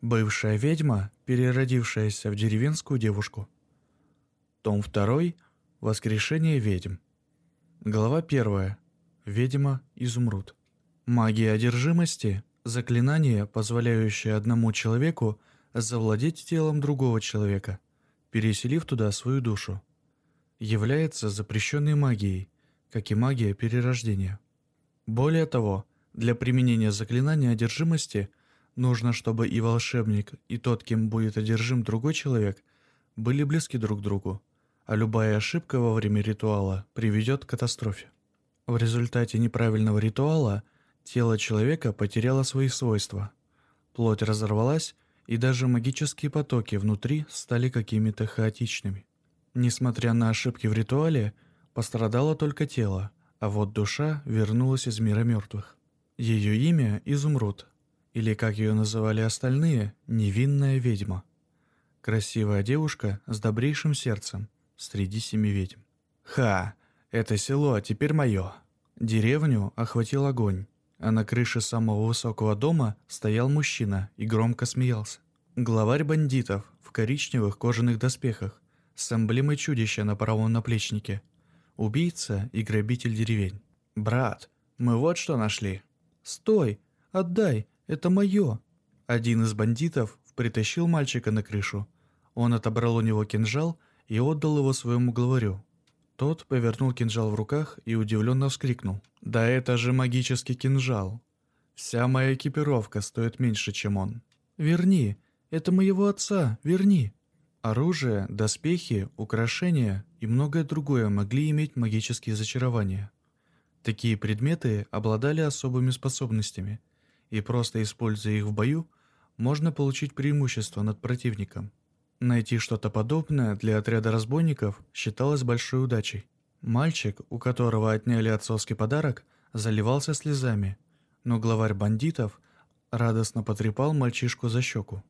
Бывшая ведьма, переродившаяся в деревенскую девушку. Том 2. Воскрешение ведьм. Глава 1. Ведьма Изумруд. Магия одержимости – заклинание, позволяющее одному человеку завладеть телом другого человека, переселив туда свою душу. Является запрещенной магией, как и магия перерождения. Более того, для применения заклинания одержимости нужно, чтобы и волшебник, и тот, кем будет одержим другой человек, были близки друг к другу, а любая ошибка во время ритуала приведет к катастрофе. В результате неправильного ритуала тело человека потеряло свои свойства. Плоть разорвалась, и даже магические потоки внутри стали какими-то хаотичными. Несмотря на ошибки в ритуале, пострадало только тело, а вот душа вернулась из мира мертвых. Ее имя – Изумруд, или, как ее называли остальные, невинная ведьма. Красивая девушка с добрейшим сердцем среди семи ведьм. Ха! Это село теперь мое. Деревню охватил огонь, а на крыше самого высокого дома стоял мужчина и громко смеялся. Главарь бандитов в коричневых кожаных доспехах с эмблемой чудища на правом наплечнике. Убийца и грабитель деревень. «Брат, мы вот что нашли». «Стой! Отдай! Это мое!» Один из бандитов притащил мальчика на крышу. Он отобрал у него кинжал и отдал его своему главарю. Тот повернул кинжал в руках и удивленно вскрикнул. «Да это же магический кинжал! Вся моя экипировка стоит меньше, чем он!» «Верни! Это моего отца! Верни!» Оружие, доспехи, украшения и многое другое могли иметь магические зачарования. Такие предметы обладали особыми способностями, и просто используя их в бою, можно получить преимущество над противником. Найти что-то подобное для отряда разбойников считалось большой удачей. Мальчик, у которого отняли отцовский подарок, заливался слезами, но главарь бандитов радостно потрепал мальчишку за щеку.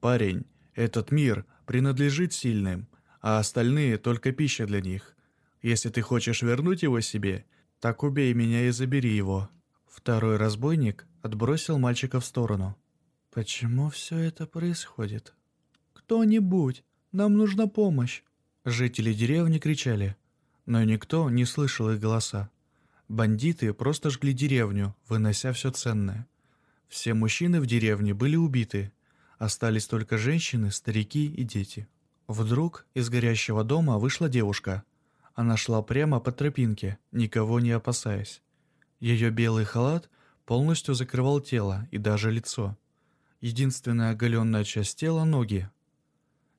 «Парень, этот мир принадлежит сильным, а остальные только пища для них. Если ты хочешь вернуть его себе, так убей меня и забери его». Второй разбойник отбросил мальчика в сторону. «Почему все это происходит?» «Кто-нибудь! Нам нужна помощь!» Жители деревни кричали, но никто не слышал их голоса. Бандиты просто жгли деревню, вынося все ценное. Все мужчины в деревне были убиты. Остались только женщины, старики и дети. Вдруг из горящего дома вышла девушка – она шла прямо по тропинке, никого не опасаясь. Ее белый халат полностью закрывал тело и даже лицо. Единственная оголенная часть тела – ноги.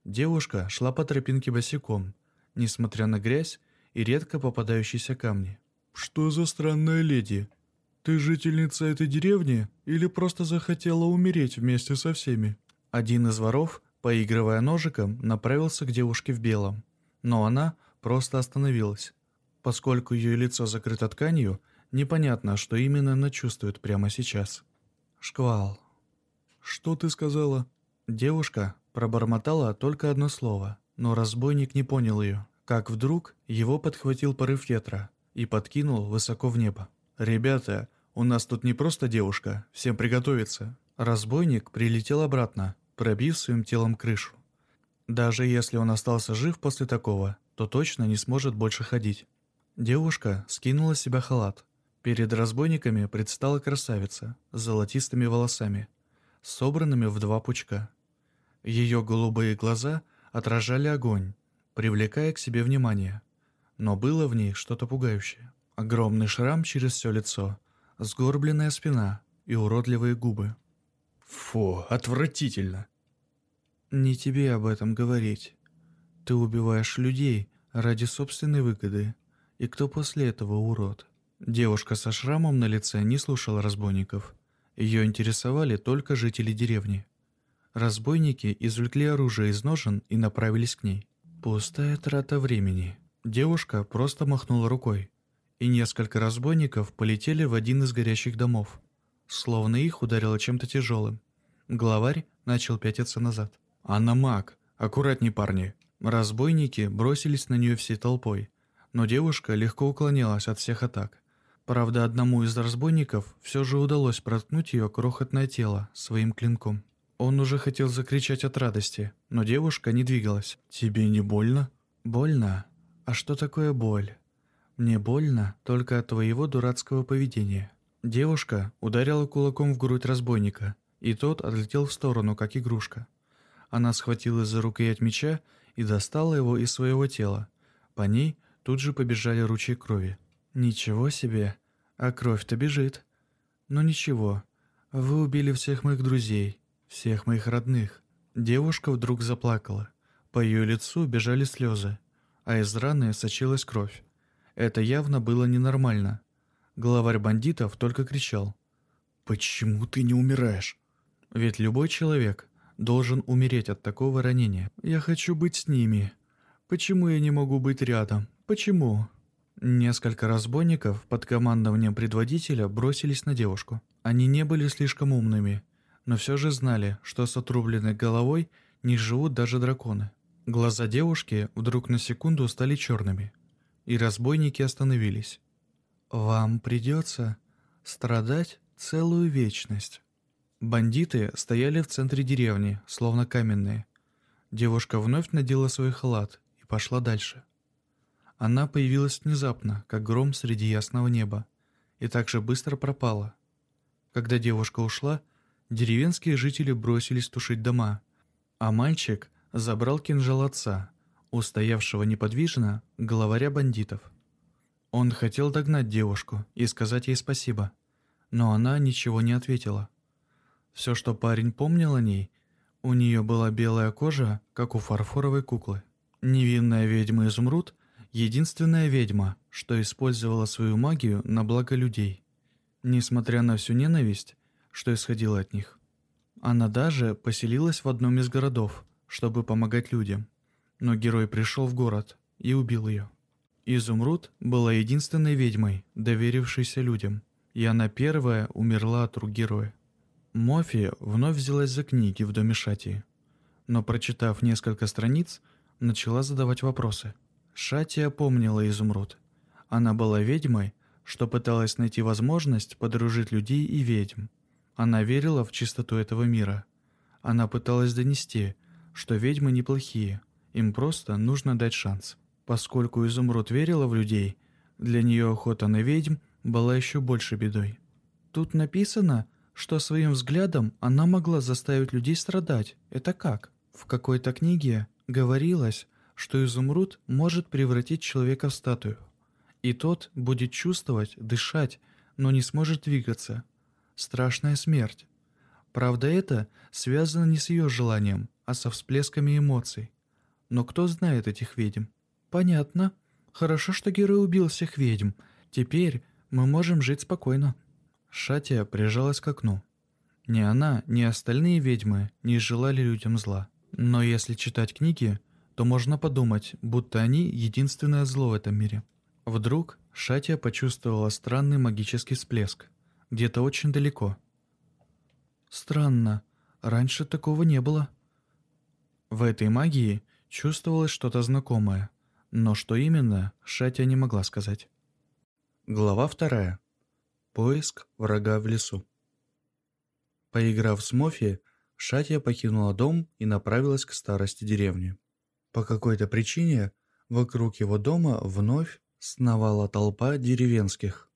Девушка шла по тропинке босиком, несмотря на грязь и редко попадающиеся камни. «Что за странная леди? Ты жительница этой деревни или просто захотела умереть вместе со всеми?» Один из воров, поигрывая ножиком, направился к девушке в белом, но она – просто остановилась. Поскольку ее лицо закрыто тканью, непонятно, что именно она чувствует прямо сейчас. Шквал. «Что ты сказала?» Девушка пробормотала только одно слово, но разбойник не понял ее. Как вдруг его подхватил порыв ветра и подкинул высоко в небо. «Ребята, у нас тут не просто девушка, всем приготовиться». Разбойник прилетел обратно, пробив своим телом крышу. Даже если он остался жив после такого, то точно не сможет больше ходить. Девушка скинула с себя халат. Перед разбойниками предстала красавица с золотистыми волосами, собранными в два пучка. Ее голубые глаза отражали огонь, привлекая к себе внимание. Но было в ней что-то пугающее. Огромный шрам через все лицо, сгорбленная спина и уродливые губы. «Фу, отвратительно!» «Не тебе об этом говорить. Ты убиваешь людей ради собственной выгоды. И кто после этого урод? Девушка со шрамом на лице не слушала разбойников. Ее интересовали только жители деревни. Разбойники извлекли оружие из ножен и направились к ней. Пустая трата времени. Девушка просто махнула рукой, и несколько разбойников полетели в один из горящих домов. Словно их ударило чем-то тяжелым. Главарь начал пятиться назад. «Она маг! Аккуратней, парни!» Разбойники бросились на нее всей толпой, но девушка легко уклонялась от всех атак. Правда, одному из разбойников все же удалось проткнуть ее крохотное тело своим клинком. Он уже хотел закричать от радости, но девушка не двигалась. «Тебе не больно?» «Больно? А что такое боль?» «Мне больно только от твоего дурацкого поведения». Девушка ударила кулаком в грудь разбойника, и тот отлетел в сторону, как игрушка. Она схватилась за рукоять меча и достала его из своего тела. По ней тут же побежали ручьи крови. «Ничего себе! А кровь-то бежит!» «Ну ничего, вы убили всех моих друзей, всех моих родных». Девушка вдруг заплакала. По ее лицу бежали слезы, а из раны сочилась кровь. Это явно было ненормально. Главарь бандитов только кричал. «Почему ты не умираешь?» Ведь любой человек должен умереть от такого ранения. Я хочу быть с ними. Почему я не могу быть рядом? Почему? Несколько разбойников под командованием предводителя бросились на девушку. Они не были слишком умными, но все же знали, что с отрубленной головой не живут даже драконы. Глаза девушки вдруг на секунду стали черными, и разбойники остановились. «Вам придется страдать целую вечность». Бандиты стояли в центре деревни, словно каменные. Девушка вновь надела свой халат и пошла дальше. Она появилась внезапно, как гром среди ясного неба, и так же быстро пропала. Когда девушка ушла, деревенские жители бросились тушить дома, а мальчик забрал кинжал отца, устоявшего неподвижно главаря бандитов. Он хотел догнать девушку и сказать ей спасибо, но она ничего не ответила. Все, что парень помнил о ней, у нее была белая кожа, как у фарфоровой куклы. Невинная ведьма Изумруд – единственная ведьма, что использовала свою магию на благо людей. Несмотря на всю ненависть, что исходила от них. Она даже поселилась в одном из городов, чтобы помогать людям. Но герой пришел в город и убил ее. Изумруд была единственной ведьмой, доверившейся людям, и она первая умерла от рук героя. Мофи вновь взялась за книги в доме Шати, но, прочитав несколько страниц, начала задавать вопросы. Шатия помнила изумруд. Она была ведьмой, что пыталась найти возможность подружить людей и ведьм. Она верила в чистоту этого мира. Она пыталась донести, что ведьмы неплохие, им просто нужно дать шанс. Поскольку изумруд верила в людей, для нее охота на ведьм была еще больше бедой. Тут написано, что своим взглядом она могла заставить людей страдать. Это как? В какой-то книге говорилось, что изумруд может превратить человека в статую. И тот будет чувствовать, дышать, но не сможет двигаться. Страшная смерть. Правда, это связано не с ее желанием, а со всплесками эмоций. Но кто знает этих ведьм? Понятно. Хорошо, что герой убил всех ведьм. Теперь мы можем жить спокойно. Шатия прижалась к окну. Ни она, ни остальные ведьмы не желали людям зла. Но если читать книги, то можно подумать, будто они единственное зло в этом мире. Вдруг Шатия почувствовала странный магический всплеск, где-то очень далеко. Странно, раньше такого не было. В этой магии чувствовалось что-то знакомое, но что именно, Шатия не могла сказать. Глава вторая. Поиск врага в лесу. Поиграв с Мофи, Шатья покинула дом и направилась к старости деревни. По какой-то причине вокруг его дома вновь сновала толпа деревенских,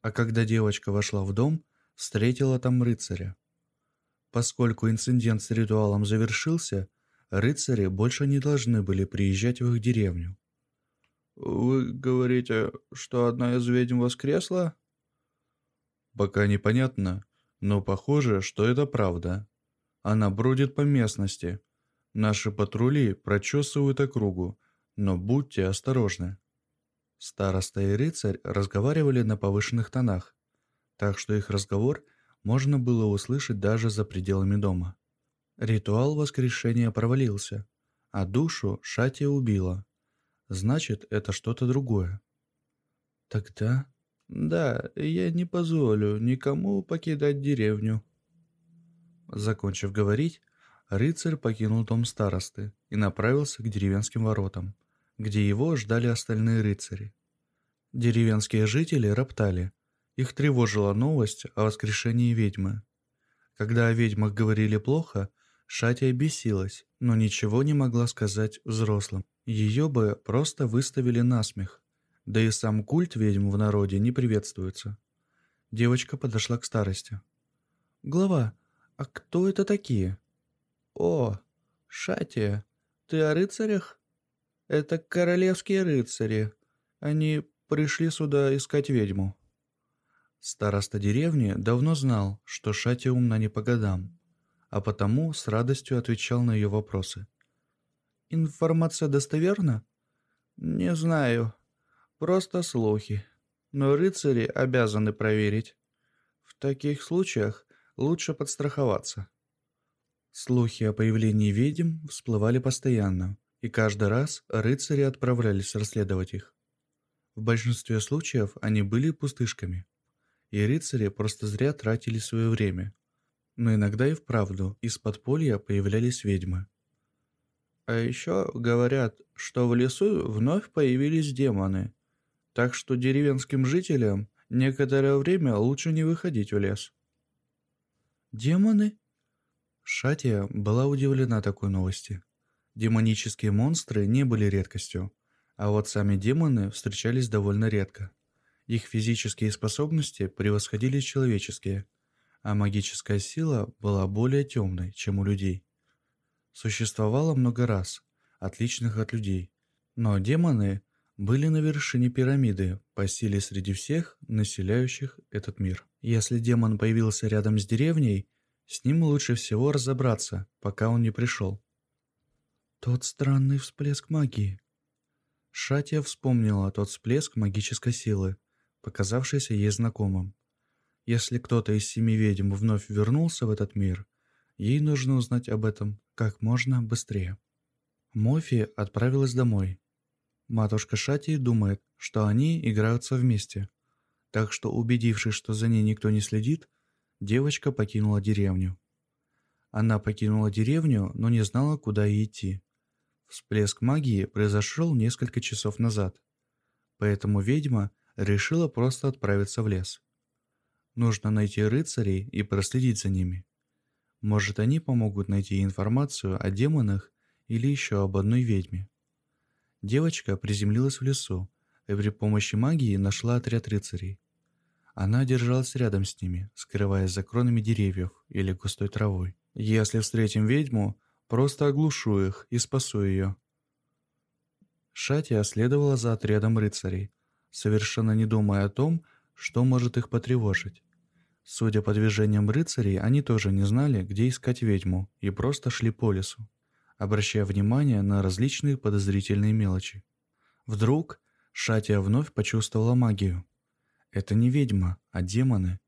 а когда девочка вошла в дом, встретила там рыцаря. Поскольку инцидент с ритуалом завершился, рыцари больше не должны были приезжать в их деревню. «Вы говорите, что одна из ведьм воскресла?» Пока непонятно, но похоже, что это правда. Она бродит по местности. Наши патрули прочесывают округу, но будьте осторожны. Староста и рыцарь разговаривали на повышенных тонах, так что их разговор можно было услышать даже за пределами дома. Ритуал воскрешения провалился, а душу Шати убила. Значит, это что-то другое. Тогда да, я не позволю никому покидать деревню. Закончив говорить, рыцарь покинул дом старосты и направился к деревенским воротам, где его ждали остальные рыцари. Деревенские жители роптали. Их тревожила новость о воскрешении ведьмы. Когда о ведьмах говорили плохо, Шатия бесилась, но ничего не могла сказать взрослым. Ее бы просто выставили на смех. Да и сам культ ведьм в народе не приветствуется. Девочка подошла к старости. «Глава, а кто это такие?» «О, Шатия, ты о рыцарях?» «Это королевские рыцари. Они пришли сюда искать ведьму». Староста деревни давно знал, что Шатия умна не по годам, а потому с радостью отвечал на ее вопросы. «Информация достоверна?» «Не знаю. Просто слухи. Но рыцари обязаны проверить. В таких случаях лучше подстраховаться». Слухи о появлении ведьм всплывали постоянно, и каждый раз рыцари отправлялись расследовать их. В большинстве случаев они были пустышками, и рыцари просто зря тратили свое время. Но иногда и вправду из подполья появлялись ведьмы. А еще говорят, что в лесу вновь появились демоны, так что деревенским жителям некоторое время лучше не выходить в лес. «Демоны?» Шатия была удивлена такой новости. Демонические монстры не были редкостью, а вот сами демоны встречались довольно редко. Их физические способности превосходили человеческие, а магическая сила была более темной, чем у людей. Существовало много рас, отличных от людей, но демоны были на вершине пирамиды по силе среди всех, населяющих этот мир. Если демон появился рядом с деревней, с ним лучше всего разобраться, пока он не пришел. Тот странный всплеск магии. Шатия вспомнила тот всплеск магической силы, показавшийся ей знакомым. Если кто-то из семи ведьм вновь вернулся в этот мир, ей нужно узнать об этом как можно быстрее. Мофи отправилась домой. Матушка Шатии думает, что они играются вместе. Так что, убедившись, что за ней никто не следит, девочка покинула деревню. Она покинула деревню, но не знала, куда идти. Всплеск магии произошел несколько часов назад, поэтому ведьма решила просто отправиться в лес. Нужно найти рыцарей и проследить за ними. Может, они помогут найти информацию о демонах или еще об одной ведьме. Девочка приземлилась в лесу и при помощи магии нашла отряд рыцарей. Она держалась рядом с ними, скрываясь за кронами деревьев или густой травой. «Если встретим ведьму, Просто оглушу их и спасу ее. Шатия следовала за отрядом рыцарей, совершенно не думая о том, что может их потревожить. Судя по движениям рыцарей, они тоже не знали, где искать ведьму, и просто шли по лесу, обращая внимание на различные подозрительные мелочи. Вдруг Шатия вновь почувствовала магию. Это не ведьма, а демоны.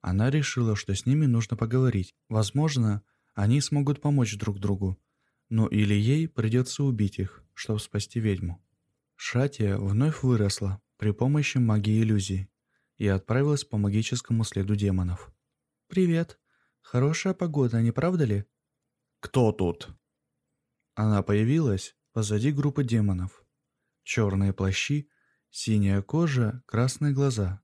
Она решила, что с ними нужно поговорить. Возможно, они смогут помочь друг другу, но или ей придется убить их, чтобы спасти ведьму. Шатия вновь выросла при помощи магии иллюзий и отправилась по магическому следу демонов. «Привет. Хорошая погода, не правда ли?» «Кто тут?» Она появилась позади группы демонов. Черные плащи, синяя кожа, красные глаза,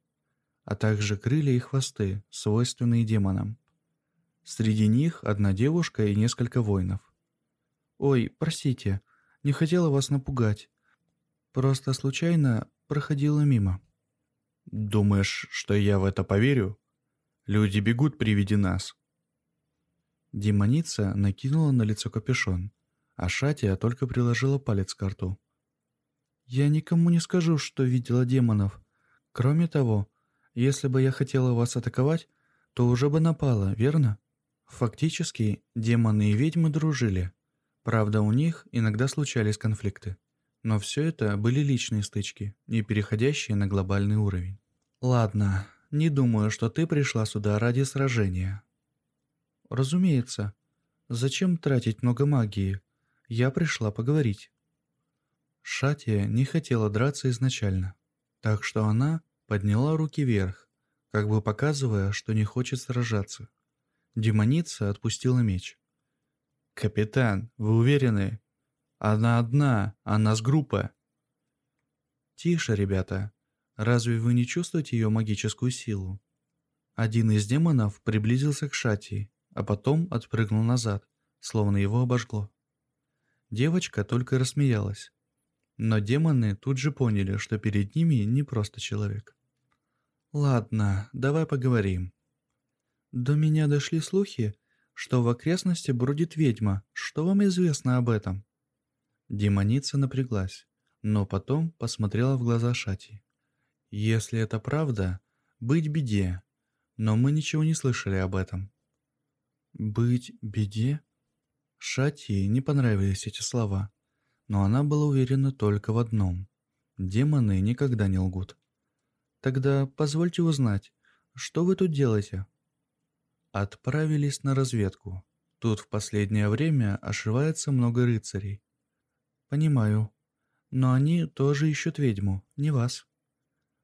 а также крылья и хвосты, свойственные демонам. Среди них одна девушка и несколько воинов. «Ой, простите, не хотела вас напугать. Просто случайно проходила мимо». «Думаешь, что я в это поверю? Люди бегут при виде нас». Демоница накинула на лицо капюшон, а Шатия только приложила палец к рту. «Я никому не скажу, что видела демонов. Кроме того, если бы я хотела вас атаковать, то уже бы напала, верно?» Фактически, демоны и ведьмы дружили. Правда, у них иногда случались конфликты. Но все это были личные стычки, не переходящие на глобальный уровень. «Ладно, не думаю, что ты пришла сюда ради сражения». «Разумеется. Зачем тратить много магии? Я пришла поговорить». Шатия не хотела драться изначально, так что она подняла руки вверх, как бы показывая, что не хочет сражаться. Демоница отпустила меч. «Капитан, вы уверены? Она одна, а нас группа». «Тише, ребята. Разве вы не чувствуете ее магическую силу?» Один из демонов приблизился к Шати, а потом отпрыгнул назад, словно его обожгло. Девочка только рассмеялась. Но демоны тут же поняли, что перед ними не просто человек. «Ладно, давай поговорим. До меня дошли слухи, что в окрестности бродит ведьма. Что вам известно об этом?» Демоница напряглась, но потом посмотрела в глаза Шати. «Если это правда, быть беде, но мы ничего не слышали об этом». «Быть беде?» Шати не понравились эти слова, но она была уверена только в одном. Демоны никогда не лгут. «Тогда позвольте узнать, что вы тут делаете?» Отправились на разведку. Тут в последнее время ошивается много рыцарей. Понимаю. Но они тоже ищут ведьму, не вас.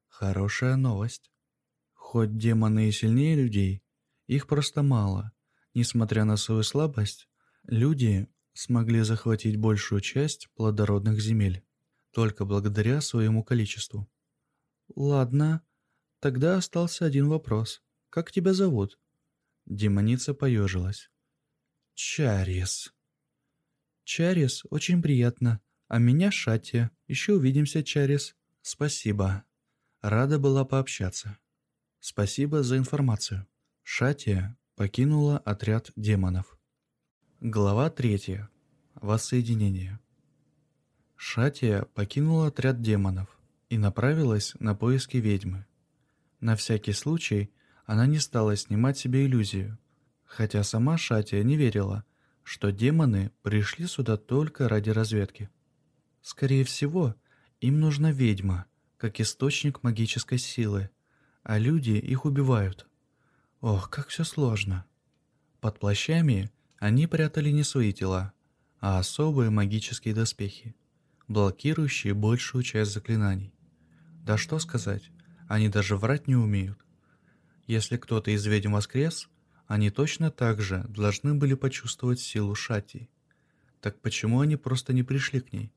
Хорошая новость. Хоть демоны и сильнее людей, их просто мало. Несмотря на свою слабость, люди смогли захватить большую часть плодородных земель, только благодаря своему количеству. Ладно, тогда остался один вопрос. Как тебя зовут? Демоница поежилась. Чарис. Чарис, очень приятно. А меня Шатия. Еще увидимся, Чарис. Спасибо. Рада была пообщаться. Спасибо за информацию. Шатия покинула отряд демонов. Глава третья. Воссоединение. Шатия покинула отряд демонов и направилась на поиски ведьмы. На всякий случай она не стала снимать себе иллюзию, хотя сама Шатия не верила, что демоны пришли сюда только ради разведки. Скорее всего, им нужна ведьма, как источник магической силы, а люди их убивают. Ох, как все сложно. Под плащами они прятали не свои тела, а особые магические доспехи, блокирующие большую часть заклинаний. Да что сказать, они даже врать не умеют. Если кто-то из ведьм воскрес, они точно так же должны были почувствовать силу Шати. Так почему они просто не пришли к ней?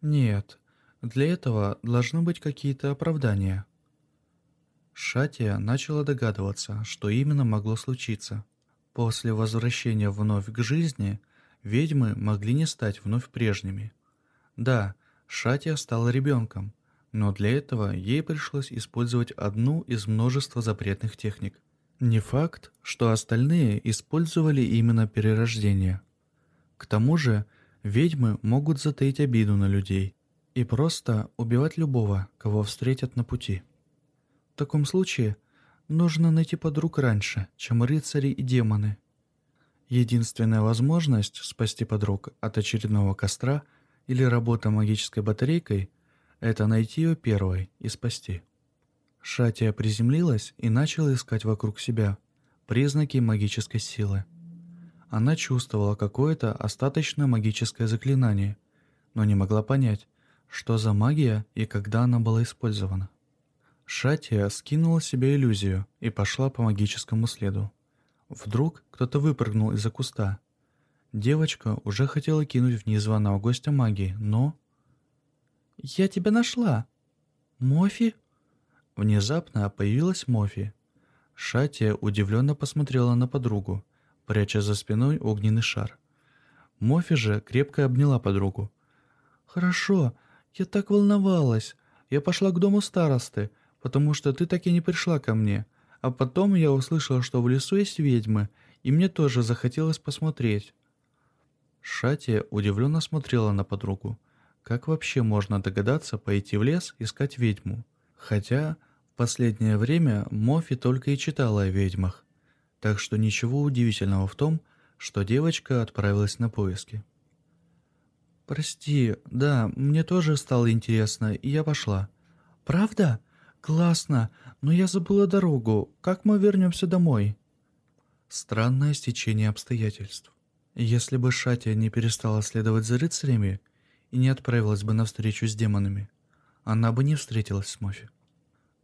Нет, для этого должны быть какие-то оправдания. Шатия начала догадываться, что именно могло случиться. После возвращения вновь к жизни, ведьмы могли не стать вновь прежними. Да, Шатия стала ребенком, но для этого ей пришлось использовать одну из множества запретных техник. Не факт, что остальные использовали именно перерождение. К тому же, ведьмы могут затаить обиду на людей и просто убивать любого, кого встретят на пути. В таком случае нужно найти подруг раньше, чем рыцари и демоны. Единственная возможность спасти подруг от очередного костра или работы магической батарейкой – это найти ее первой и спасти. Шатия приземлилась и начала искать вокруг себя признаки магической силы. Она чувствовала какое-то остаточное магическое заклинание, но не могла понять, что за магия и когда она была использована. Шатия скинула себе иллюзию и пошла по магическому следу. Вдруг кто-то выпрыгнул из-за куста. Девочка уже хотела кинуть в незваного гостя магии, но... «Я тебя нашла!» «Мофи?» Внезапно появилась Мофи. Шатия удивленно посмотрела на подругу, пряча за спиной огненный шар. Мофи же крепко обняла подругу. «Хорошо, я так волновалась. Я пошла к дому старосты, потому что ты так и не пришла ко мне. А потом я услышала, что в лесу есть ведьмы, и мне тоже захотелось посмотреть». Шатия удивленно смотрела на подругу. Как вообще можно догадаться пойти в лес искать ведьму? Хотя последнее время Мофи только и читала о ведьмах, так что ничего удивительного в том, что девочка отправилась на поиски. «Прости, да, мне тоже стало интересно, и я пошла». «Правда? Классно, но я забыла дорогу. Как мы вернемся домой?» Странное стечение обстоятельств. Если бы Шатия не перестала следовать за рыцарями и не отправилась бы на встречу с демонами, она бы не встретилась с Мофи.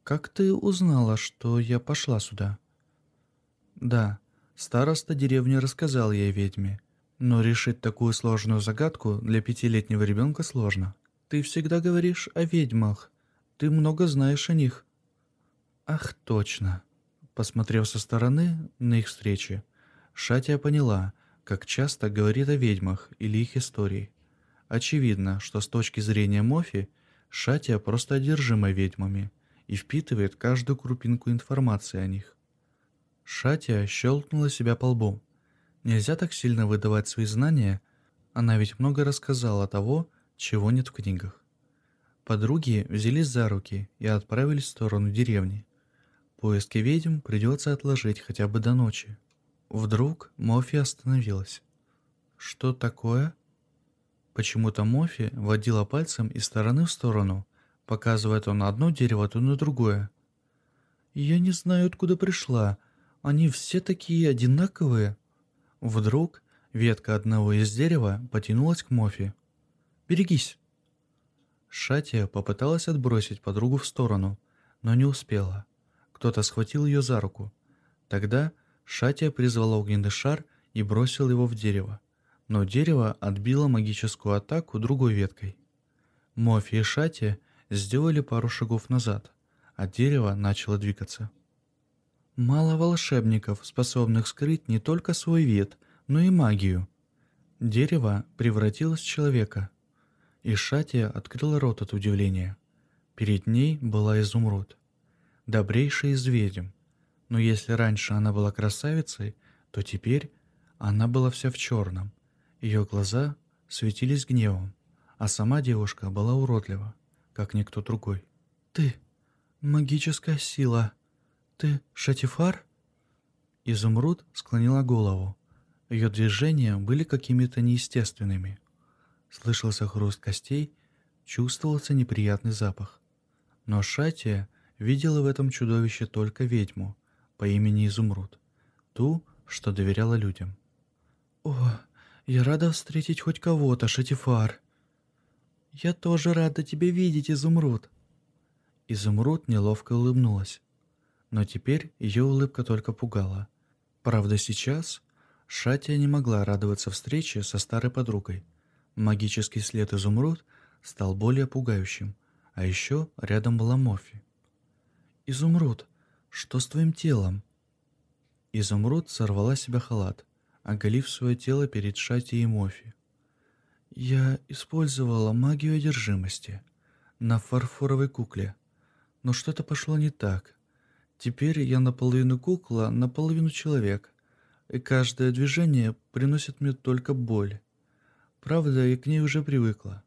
«Как ты узнала, что я пошла сюда?» «Да, староста деревни рассказал ей ведьме, но решить такую сложную загадку для пятилетнего ребенка сложно. Ты всегда говоришь о ведьмах, ты много знаешь о них». «Ах, точно!» Посмотрев со стороны на их встречи, Шатия поняла, как часто говорит о ведьмах или их истории. Очевидно, что с точки зрения Мофи, Шатия просто одержима ведьмами и впитывает каждую крупинку информации о них. Шатия щелкнула себя по лбу. Нельзя так сильно выдавать свои знания, она ведь много рассказала того, чего нет в книгах. Подруги взялись за руки и отправились в сторону деревни. Поиски ведьм придется отложить хотя бы до ночи. Вдруг Мофи остановилась. «Что такое?» Почему-то Мофи водила пальцем из стороны в сторону, показывая то на одно дерево, то на другое. «Я не знаю, откуда пришла. Они все такие одинаковые». Вдруг ветка одного из дерева потянулась к Мофи. «Берегись!» Шатия попыталась отбросить подругу в сторону, но не успела. Кто-то схватил ее за руку. Тогда Шатия призвала огненный шар и бросил его в дерево. Но дерево отбило магическую атаку другой веткой. Мофи и Шатия сделали пару шагов назад, а дерево начало двигаться. Мало волшебников, способных скрыть не только свой вид, но и магию. Дерево превратилось в человека – и Шатия открыла рот от удивления. Перед ней была изумруд, добрейшая из ведьм. Но если раньше она была красавицей, то теперь она была вся в черном. Ее глаза светились гневом, а сама девушка была уродлива, как никто другой. «Ты — магическая сила. Ты Шатифар?» Изумруд склонила голову. Ее движения были какими-то неестественными. Слышался хруст костей, чувствовался неприятный запах. Но Шатия видела в этом чудовище только ведьму по имени Изумруд, ту, что доверяла людям. «О, я рада встретить хоть кого-то, Шатифар!» «Я тоже рада тебя видеть, Изумруд!» Изумруд неловко улыбнулась. Но теперь ее улыбка только пугала. Правда, сейчас Шатия не могла радоваться встрече со старой подругой. Магический след изумруд стал более пугающим, а еще рядом была Мофи. «Изумруд, что с твоим телом?» Изумруд сорвала себя халат, оголив свое тело перед Шати и Мофи. «Я использовала магию одержимости на фарфоровой кукле, но что-то пошло не так. Теперь я наполовину кукла, наполовину человек, и каждое движение приносит мне только боль. Правда, и к ней уже привыкла.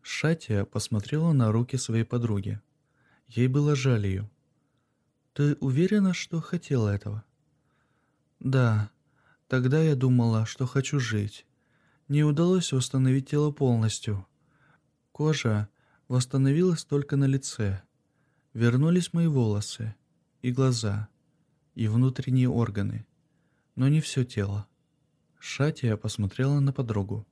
Шатия посмотрела на руки своей подруги. Ей было жаль ее. «Ты уверена, что хотела этого?» «Да. Тогда я думала, что хочу жить. Не удалось восстановить тело полностью. Кожа восстановилась только на лице. Вернулись мои волосы, и глаза, и внутренние органы, но не все тело. Шатия посмотрела на подругу.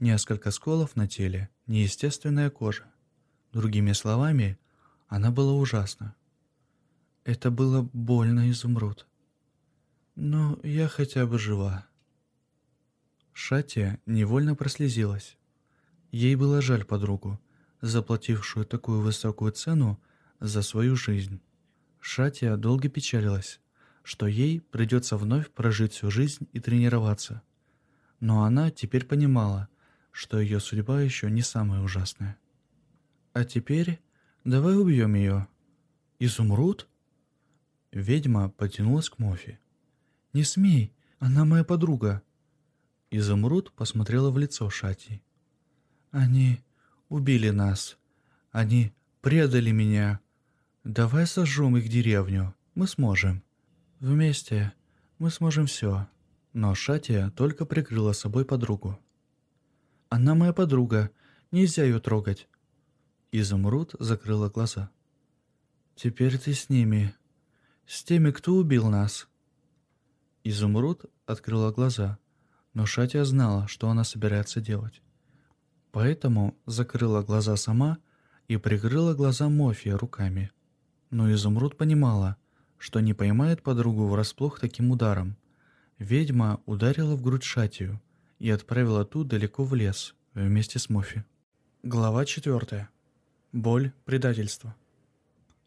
Несколько сколов на теле, неестественная кожа. Другими словами, она была ужасна. Это было больно, изумруд. Но я хотя бы жива. Шатия невольно прослезилась. Ей было жаль подругу, заплатившую такую высокую цену за свою жизнь. Шатия долго печалилась, что ей придется вновь прожить всю жизнь и тренироваться. Но она теперь понимала, что ее судьба еще не самая ужасная. «А теперь давай убьем ее». «Изумруд?» Ведьма потянулась к Мофи. «Не смей, она моя подруга». Изумруд посмотрела в лицо Шати. «Они убили нас. Они предали меня. Давай сожжем их деревню. Мы сможем». Вместе мы сможем все. Но Шатия только прикрыла собой подругу. Она моя подруга, нельзя ее трогать. Изумруд закрыла глаза. Теперь ты с ними. С теми, кто убил нас. Изумруд открыла глаза, но Шатия знала, что она собирается делать. Поэтому закрыла глаза сама и прикрыла глаза Мофия руками. Но Изумруд понимала, что не поймает подругу врасплох таким ударом. Ведьма ударила в грудь Шатию и отправила ту далеко в лес вместе с Мофи. Глава 4. Боль предательства.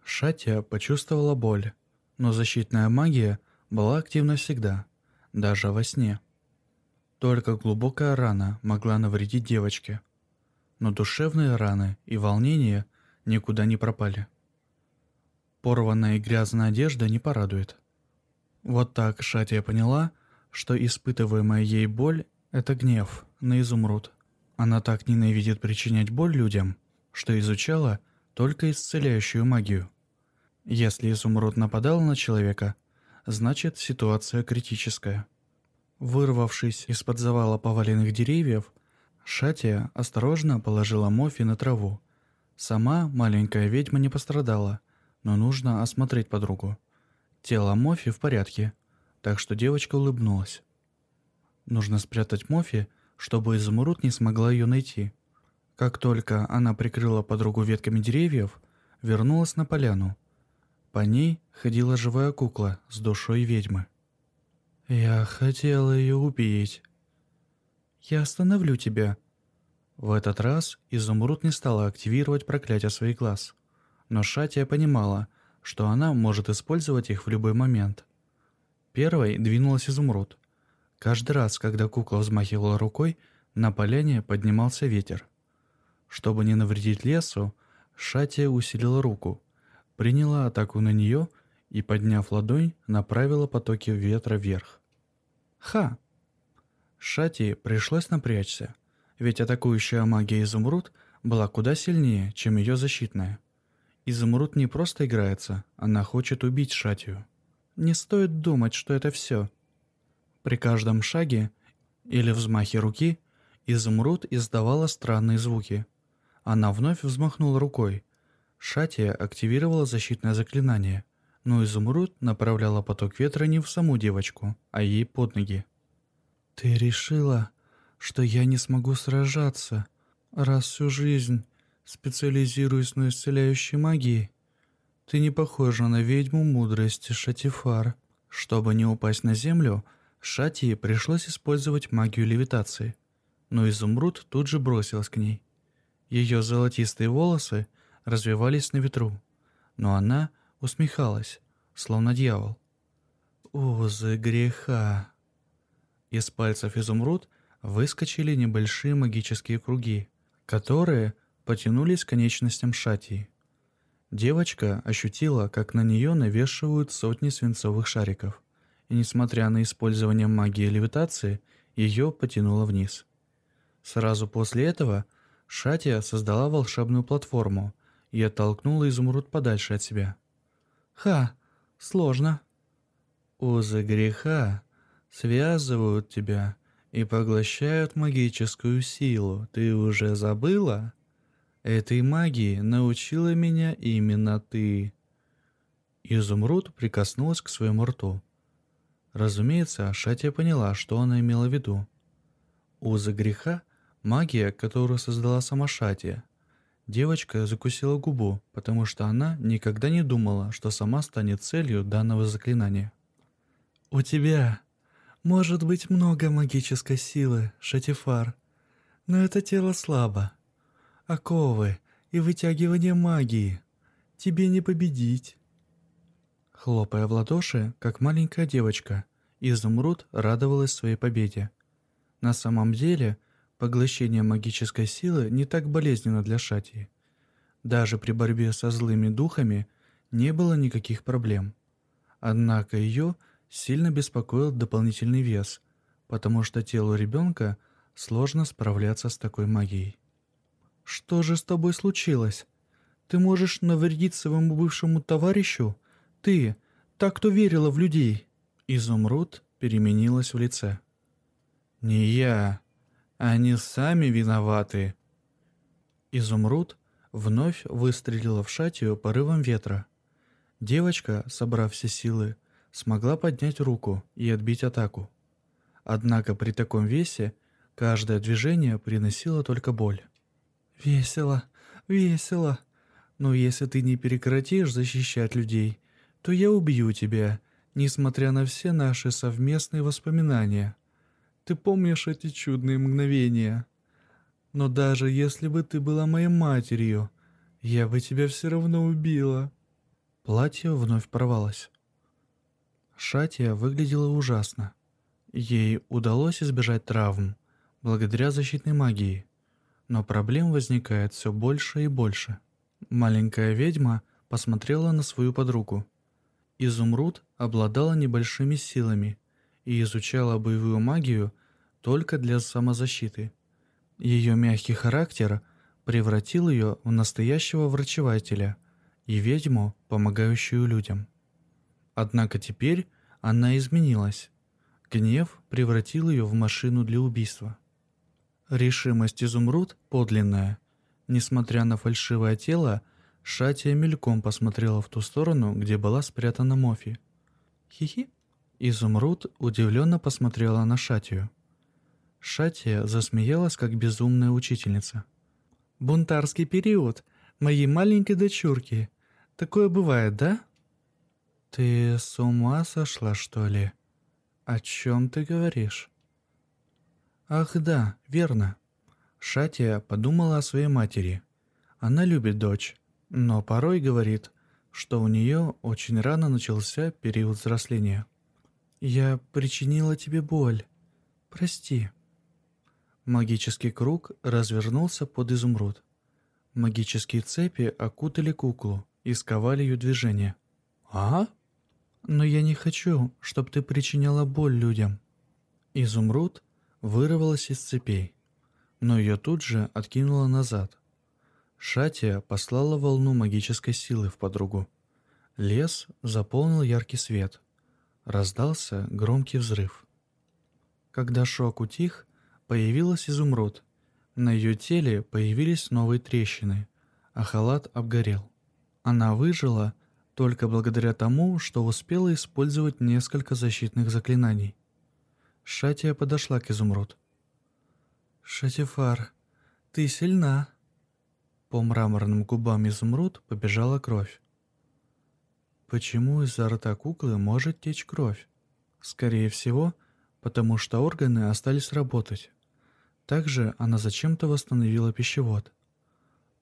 Шатия почувствовала боль, но защитная магия была активна всегда, даже во сне. Только глубокая рана могла навредить девочке. Но душевные раны и волнения никуда не пропали. Порванная и грязная одежда не порадует. Вот так Шатия поняла, что испытываемая ей боль – это гнев на изумруд. Она так ненавидит причинять боль людям, что изучала только исцеляющую магию. Если изумруд нападал на человека, значит ситуация критическая. Вырвавшись из-под завала поваленных деревьев, Шатия осторожно положила Мофи на траву. Сама маленькая ведьма не пострадала, но нужно осмотреть подругу. Тело Мофи в порядке, так что девочка улыбнулась. Нужно спрятать Мофи, чтобы изумруд не смогла ее найти. Как только она прикрыла подругу ветками деревьев, вернулась на поляну. По ней ходила живая кукла с душой ведьмы. «Я хотела ее убить». «Я остановлю тебя». В этот раз Изумруд не стала активировать проклятие своих глаз. Но Шатия понимала, что она может использовать их в любой момент. Первой двинулась Изумруд. Каждый раз, когда кукла взмахивала рукой, на поляне поднимался ветер. Чтобы не навредить лесу, Шатия усилила руку, приняла атаку на нее и, подняв ладонь, направила потоки ветра вверх. Ха! Шати пришлось напрячься, ведь атакующая магия изумруд была куда сильнее, чем ее защитная. Изумруд не просто играется, она хочет убить Шатию. Не стоит думать, что это все. При каждом шаге или взмахе руки изумруд издавала странные звуки. Она вновь взмахнула рукой. Шатия активировала защитное заклинание, но изумруд направляла поток ветра не в саму девочку, а ей под ноги. «Ты решила, что я не смогу сражаться, раз всю жизнь специализируюсь на исцеляющей магии. Ты не похожа на ведьму мудрости Шатифар. Чтобы не упасть на землю, Шатии пришлось использовать магию левитации. Но изумруд тут же бросилась к ней. Ее золотистые волосы развивались на ветру, но она усмехалась, словно дьявол. «Узы греха!» Из пальцев изумруд выскочили небольшие магические круги, которые потянулись к конечностям Шатии. Девочка ощутила, как на нее навешивают сотни свинцовых шариков, и несмотря на использование магии левитации, ее потянуло вниз. Сразу после этого Шатия создала волшебную платформу и оттолкнула изумруд подальше от себя. «Ха, сложно». «Узы греха связывают тебя и поглощают магическую силу. Ты уже забыла?» Этой магии научила меня именно ты. Изумруд прикоснулась к своему рту. Разумеется, Шатия поняла, что она имела в виду. Узы греха – магия, которую создала сама Шатия. Девочка закусила губу, потому что она никогда не думала, что сама станет целью данного заклинания. «У тебя может быть много магической силы, Шатифар, но это тело слабо оковы и вытягивание магии. Тебе не победить. Хлопая в ладоши, как маленькая девочка, Изумруд радовалась своей победе. На самом деле, поглощение магической силы не так болезненно для Шатии. Даже при борьбе со злыми духами не было никаких проблем. Однако ее сильно беспокоил дополнительный вес, потому что телу ребенка сложно справляться с такой магией. «Что же с тобой случилось? Ты можешь навредить своему бывшему товарищу? Ты, так кто верила в людей?» Изумруд переменилась в лице. «Не я. Они сами виноваты». Изумруд вновь выстрелила в шатию порывом ветра. Девочка, собрав все силы, смогла поднять руку и отбить атаку. Однако при таком весе каждое движение приносило только боль. «Весело, весело. Но если ты не прекратишь защищать людей, то я убью тебя, несмотря на все наши совместные воспоминания. Ты помнишь эти чудные мгновения? Но даже если бы ты была моей матерью, я бы тебя все равно убила». Платье вновь порвалось. Шатия выглядела ужасно. Ей удалось избежать травм благодаря защитной магии, но проблем возникает все больше и больше. Маленькая ведьма посмотрела на свою подругу. Изумруд обладала небольшими силами и изучала боевую магию только для самозащиты. Ее мягкий характер превратил ее в настоящего врачевателя и ведьму, помогающую людям. Однако теперь она изменилась. Гнев превратил ее в машину для убийства. Решимость изумруд подлинная. Несмотря на фальшивое тело, Шатия мельком посмотрела в ту сторону, где была спрятана Мофи. Хи-хи. Изумруд удивленно посмотрела на Шатию. Шатия засмеялась, как безумная учительница. «Бунтарский период. Моей маленькой дочурки. Такое бывает, да?» «Ты с ума сошла, что ли? О чем ты говоришь?» «Ах да, верно». Шатия подумала о своей матери. Она любит дочь, но порой говорит, что у нее очень рано начался период взросления. «Я причинила тебе боль. Прости». Магический круг развернулся под изумруд. Магические цепи окутали куклу и сковали ее движение. «А?» «Но я не хочу, чтобы ты причиняла боль людям». Изумруд вырвалась из цепей, но ее тут же откинуло назад. Шатия послала волну магической силы в подругу. Лес заполнил яркий свет. Раздался громкий взрыв. Когда шок утих, Появилась изумруд. На ее теле появились новые трещины, а халат обгорел. Она выжила только благодаря тому, что успела использовать несколько защитных заклинаний. Шатия подошла к изумруд. «Шатифар, ты сильна!» По мраморным губам изумруд побежала кровь. Почему изо рта куклы может течь кровь? Скорее всего, потому что органы остались работать. Также она зачем-то восстановила пищевод.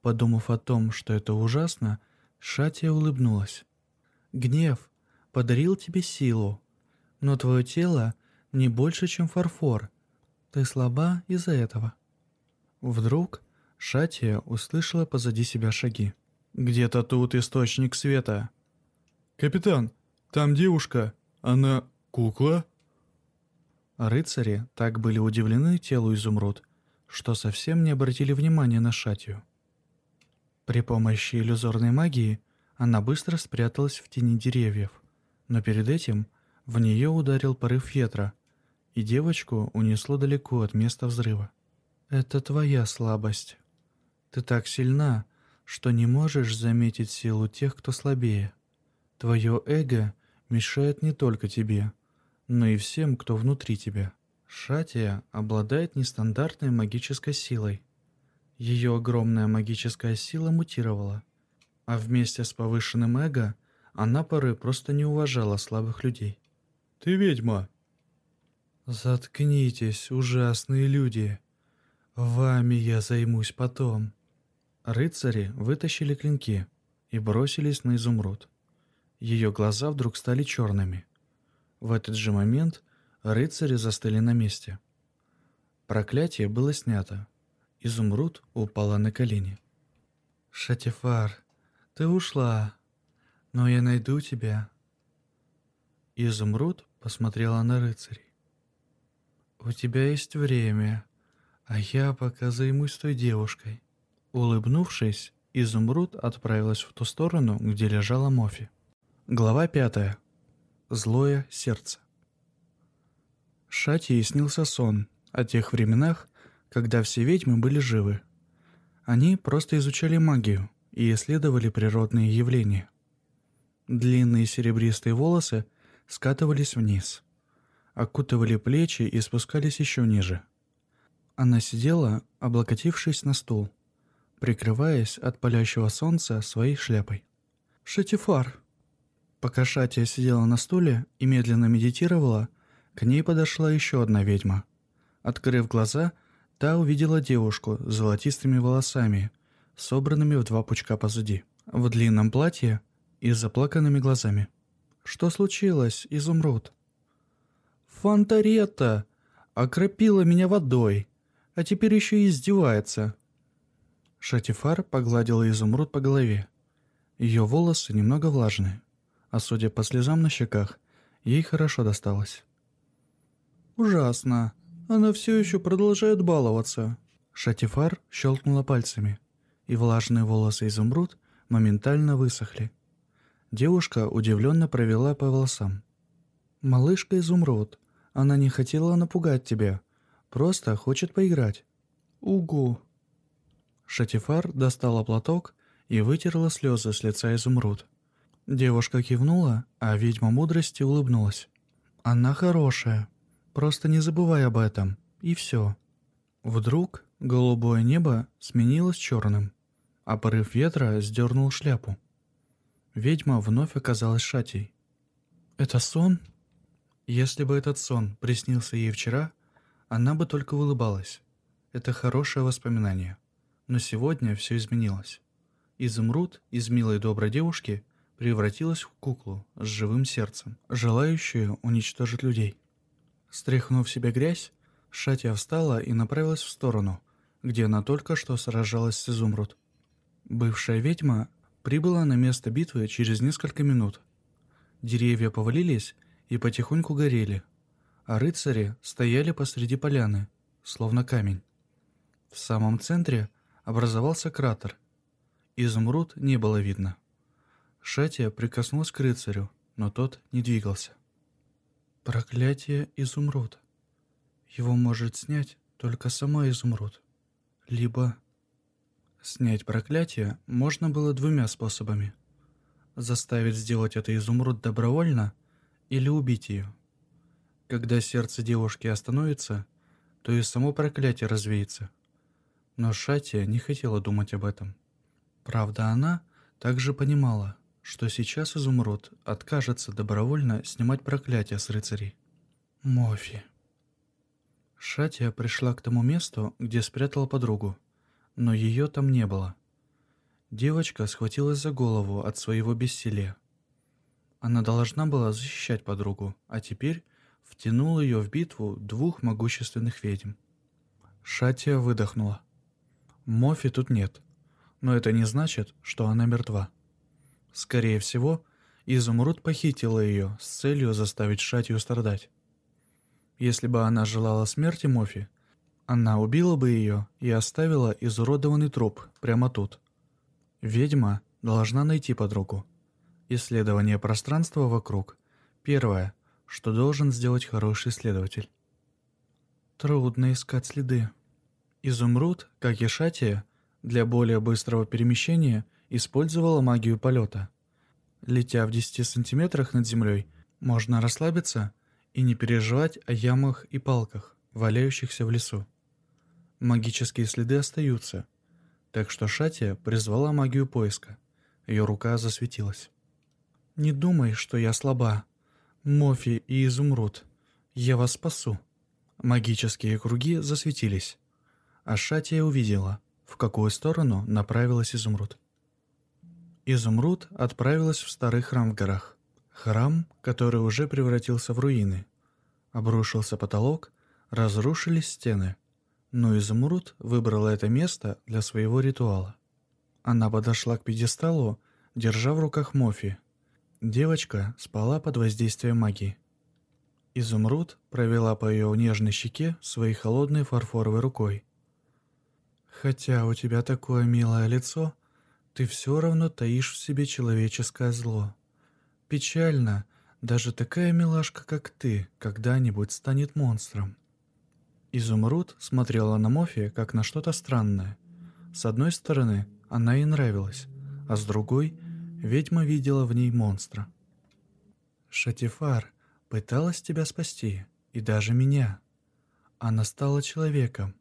Подумав о том, что это ужасно, Шатия улыбнулась. «Гнев подарил тебе силу, но твое тело не больше, чем фарфор. Ты слаба из-за этого». Вдруг Шатия услышала позади себя шаги. «Где-то тут источник света». «Капитан, там девушка. Она кукла?» Рыцари так были удивлены телу изумруд, что совсем не обратили внимания на Шатью. При помощи иллюзорной магии она быстро спряталась в тени деревьев, но перед этим в нее ударил порыв ветра, и девочку унесло далеко от места взрыва. «Это твоя слабость. Ты так сильна, что не можешь заметить силу тех, кто слабее. Твое эго мешает не только тебе, но и всем, кто внутри тебя. Шатия обладает нестандартной магической силой. Ее огромная магическая сила мутировала, а вместе с повышенным эго она порой просто не уважала слабых людей. «Ты ведьма!» «Заткнитесь, ужасные люди! Вами я займусь потом!» Рыцари вытащили клинки и бросились на изумруд. Ее глаза вдруг стали черными. В этот же момент рыцари застыли на месте. Проклятие было снято. Изумруд упала на колени. «Шатифар, ты ушла, но я найду тебя». Изумруд посмотрела на рыцарей. «У тебя есть время, а я пока займусь той девушкой». Улыбнувшись, Изумруд отправилась в ту сторону, где лежала Мофи. Глава пятая злое сердце. Шати снился сон о тех временах, когда все ведьмы были живы. Они просто изучали магию и исследовали природные явления. Длинные серебристые волосы скатывались вниз, окутывали плечи и спускались еще ниже. Она сидела, облокотившись на стул, прикрываясь от палящего солнца своей шляпой. «Шатифар!» Пока Шатия сидела на стуле и медленно медитировала, к ней подошла еще одна ведьма. Открыв глаза, та увидела девушку с золотистыми волосами, собранными в два пучка позади, в длинном платье и с заплаканными глазами. «Что случилось, изумруд?» Фантарета! Окропила меня водой, а теперь еще и издевается. Шатифар погладила изумруд по голове. Ее волосы немного влажные, а судя по слезам на щеках, ей хорошо досталось. «Ужасно. Она все еще продолжает баловаться». Шатифар щелкнула пальцами, и влажные волосы изумруд моментально высохли. Девушка удивленно провела по волосам. «Малышка изумруд, она не хотела напугать тебя, просто хочет поиграть». «Угу». Шатифар достала платок и вытерла слезы с лица изумруд. Девушка кивнула, а ведьма мудрости улыбнулась. «Она хорошая. Просто не забывай об этом. И все». Вдруг голубое небо сменилось черным, а порыв ветра сдернул шляпу. Ведьма вновь оказалась шатей. «Это сон?» Если бы этот сон приснился ей вчера, она бы только улыбалась. Это хорошее воспоминание. Но сегодня все изменилось. Изумруд из милой доброй девушки превратилась в куклу с живым сердцем, желающую уничтожить людей. Стряхнув себе грязь, Шатя встала и направилась в сторону, где она только что сражалась с Изумруд. Бывшая ведьма прибыла на место битвы через несколько минут. Деревья повалились и потихоньку горели, а рыцари стояли посреди поляны, словно камень. В самом центре образовался кратер. Изумруд не было видно. Шатия прикоснулась к рыцарю, но тот не двигался. Проклятие изумруд. Его может снять только сама изумруд. Либо... Снять проклятие можно было двумя способами. Заставить сделать это изумруд добровольно или убить ее. Когда сердце девушки остановится, то и само проклятие развеется. Но Шатия не хотела думать об этом. Правда, она также понимала, что сейчас Изумруд откажется добровольно снимать проклятие с рыцарей. Мофи. Шатия пришла к тому месту, где спрятала подругу, но ее там не было. Девочка схватилась за голову от своего бессилия. Она должна была защищать подругу, а теперь втянул ее в битву двух могущественных ведьм. Шатия выдохнула. Мофи тут нет, но это не значит, что она мертва. Скорее всего, Изумруд похитила ее с целью заставить Шатию страдать. Если бы она желала смерти Мофи, она убила бы ее и оставила изуродованный труп прямо тут. Ведьма должна найти подругу. Исследование пространства вокруг – первое, что должен сделать хороший исследователь. Трудно искать следы. Изумруд, как и Шатия, для более быстрого перемещения использовала магию полета. Летя в 10 сантиметрах над землей, можно расслабиться и не переживать о ямах и палках, валяющихся в лесу. Магические следы остаются, так что Шатия призвала магию поиска. Ее рука засветилась. «Не думай, что я слаба. Мофи и Изумруд. Я вас спасу». Магические круги засветились. А Шатия увидела, в какую сторону направилась Изумруд. Изумруд отправилась в старый храм в горах. Храм, который уже превратился в руины. Обрушился потолок, разрушились стены. Но Изумруд выбрала это место для своего ритуала. Она подошла к пьедесталу, держа в руках Мофи. Девочка спала под воздействием магии. Изумруд провела по ее нежной щеке своей холодной фарфоровой рукой. «Хотя у тебя такое милое лицо, ты все равно таишь в себе человеческое зло. Печально, даже такая милашка, как ты, когда-нибудь станет монстром. Изумруд смотрела на Мофи как на что-то странное. С одной стороны, она ей нравилась, а с другой, ведьма видела в ней монстра. Шатифар пыталась тебя спасти, и даже меня. Она стала человеком,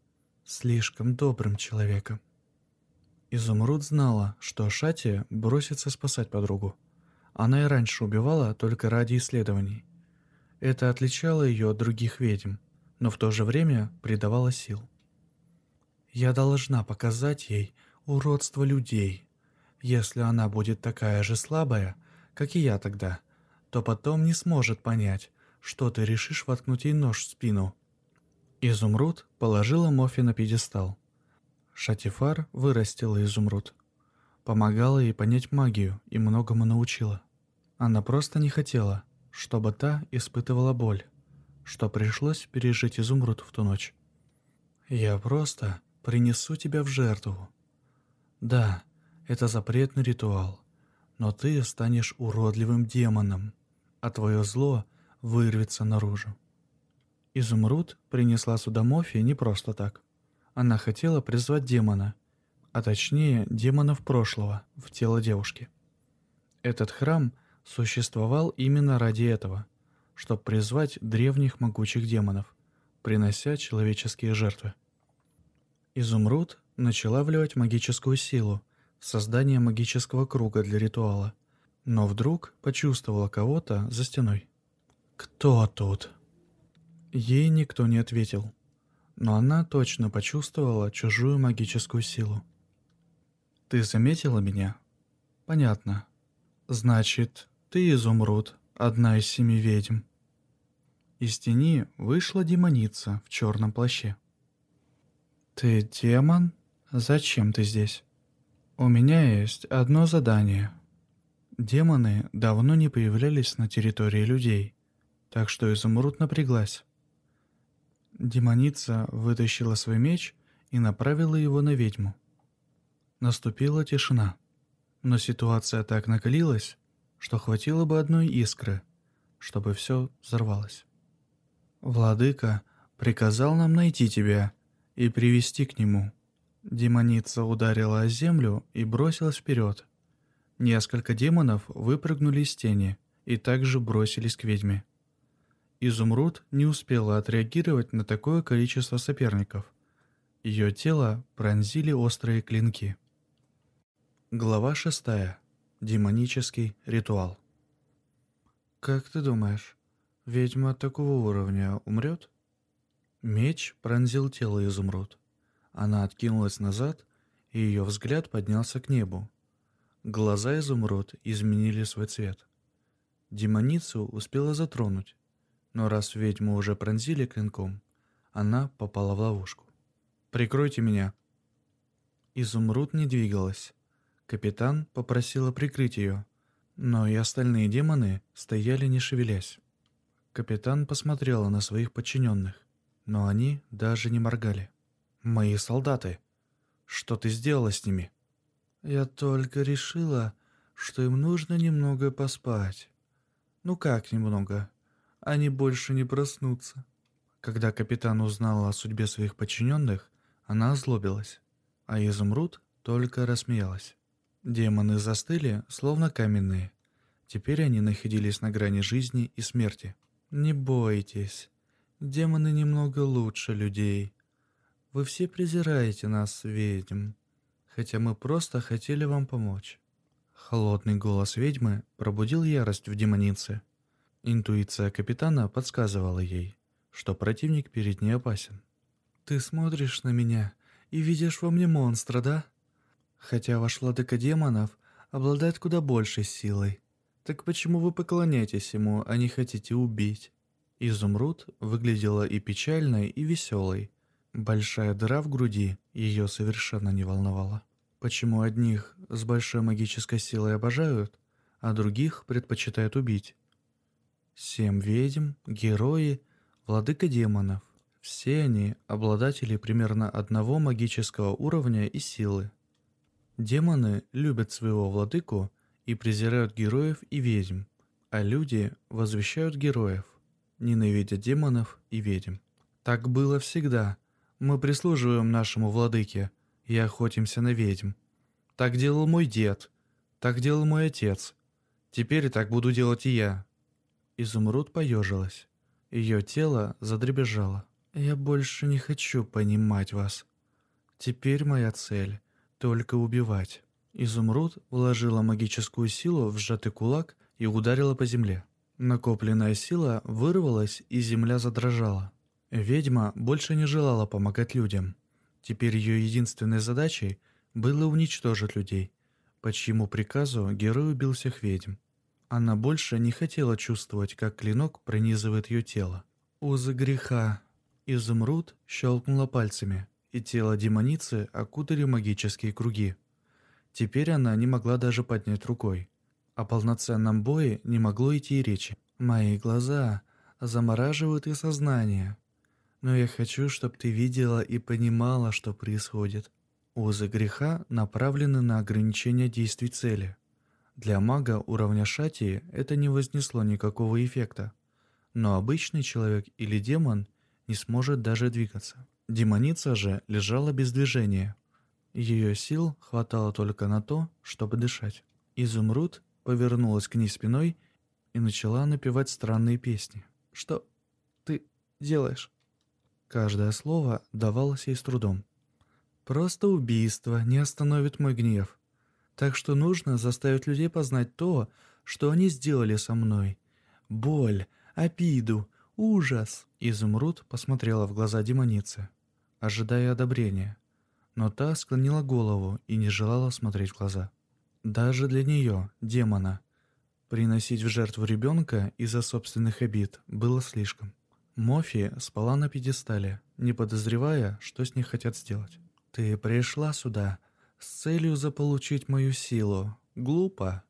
слишком добрым человеком. Изумруд знала, что Шати бросится спасать подругу. Она и раньше убивала только ради исследований. Это отличало ее от других ведьм, но в то же время придавало сил. Я должна показать ей уродство людей. Если она будет такая же слабая, как и я тогда, то потом не сможет понять, что ты решишь воткнуть ей нож в спину?» Изумруд положила Мофи на пьедестал. Шатифар вырастила изумруд. Помогала ей понять магию и многому научила. Она просто не хотела, чтобы та испытывала боль, что пришлось пережить изумруд в ту ночь. «Я просто принесу тебя в жертву. Да, это запретный ритуал, но ты станешь уродливым демоном, а твое зло вырвется наружу». Изумруд принесла сюда Мофи не просто так. Она хотела призвать демона, а точнее демонов прошлого, в тело девушки. Этот храм существовал именно ради этого, чтобы призвать древних могучих демонов, принося человеческие жертвы. Изумруд начала вливать магическую силу в создание магического круга для ритуала, но вдруг почувствовала кого-то за стеной. «Кто тут?» Ей никто не ответил но она точно почувствовала чужую магическую силу. «Ты заметила меня?» «Понятно. Значит, ты изумруд, одна из семи ведьм». Из тени вышла демоница в черном плаще. «Ты демон? Зачем ты здесь?» «У меня есть одно задание. Демоны давно не появлялись на территории людей, так что изумруд напряглась. Демоница вытащила свой меч и направила его на ведьму. Наступила тишина, но ситуация так накалилась, что хватило бы одной искры, чтобы все взорвалось. «Владыка приказал нам найти тебя и привести к нему». Демоница ударила о землю и бросилась вперед. Несколько демонов выпрыгнули из тени и также бросились к ведьме. Изумруд не успела отреагировать на такое количество соперников. Ее тело пронзили острые клинки. Глава шестая. Демонический ритуал. «Как ты думаешь, ведьма такого уровня умрет?» Меч пронзил тело изумруд. Она откинулась назад, и ее взгляд поднялся к небу. Глаза изумруд изменили свой цвет. Демоницу успела затронуть, но раз ведьму уже пронзили клинком, она попала в ловушку. «Прикройте меня!» Изумруд не двигалась. Капитан попросила прикрыть ее, но и остальные демоны стояли не шевелясь. Капитан посмотрела на своих подчиненных, но они даже не моргали. «Мои солдаты! Что ты сделала с ними?» «Я только решила, что им нужно немного поспать. Ну как немного? они больше не проснутся. Когда капитан узнала о судьбе своих подчиненных, она озлобилась, а Изумруд только рассмеялась. Демоны застыли, словно каменные. Теперь они находились на грани жизни и смерти. «Не бойтесь, демоны немного лучше людей. Вы все презираете нас, ведьм, хотя мы просто хотели вам помочь». Холодный голос ведьмы пробудил ярость в демонице. Интуиция капитана подсказывала ей, что противник перед ней опасен. «Ты смотришь на меня и видишь во мне монстра, да? Хотя ваш владыка демонов обладает куда большей силой. Так почему вы поклоняетесь ему, а не хотите убить?» Изумруд выглядела и печальной, и веселой. Большая дыра в груди ее совершенно не волновала. Почему одних с большой магической силой обожают, а других предпочитают убить? Семь ведьм, герои, владыка демонов. Все они обладатели примерно одного магического уровня и силы. Демоны любят своего владыку и презирают героев и ведьм, а люди возвещают героев, ненавидят демонов и ведьм. Так было всегда. Мы прислуживаем нашему владыке и охотимся на ведьм. Так делал мой дед, так делал мой отец. Теперь так буду делать и я. Изумруд поежилась. Ее тело задребезжало. «Я больше не хочу понимать вас. Теперь моя цель — только убивать». Изумруд вложила магическую силу в сжатый кулак и ударила по земле. Накопленная сила вырвалась, и земля задрожала. Ведьма больше не желала помогать людям. Теперь ее единственной задачей было уничтожить людей, по чьему приказу герой убил всех ведьм. Она больше не хотела чувствовать, как клинок пронизывает ее тело. «Узы греха!» Изумруд щелкнула пальцами, и тело демоницы окутали магические круги. Теперь она не могла даже поднять рукой. О полноценном бое не могло идти и речи. «Мои глаза замораживают и сознание. Но я хочу, чтобы ты видела и понимала, что происходит. Узы греха направлены на ограничение действий цели. Для мага уровня Шати это не вознесло никакого эффекта. Но обычный человек или демон не сможет даже двигаться. Демоница же лежала без движения. Ее сил хватало только на то, чтобы дышать. Изумруд повернулась к ней спиной и начала напевать странные песни. «Что ты делаешь?» Каждое слово давалось ей с трудом. «Просто убийство не остановит мой гнев. Так что нужно заставить людей познать то, что они сделали со мной. Боль, обиду, ужас». Изумруд посмотрела в глаза демоницы, ожидая одобрения. Но та склонила голову и не желала смотреть в глаза. Даже для нее, демона, приносить в жертву ребенка из-за собственных обид было слишком. Мофи спала на пьедестале, не подозревая, что с ней хотят сделать. «Ты пришла сюда с целью заполучить мою силу. Глупо.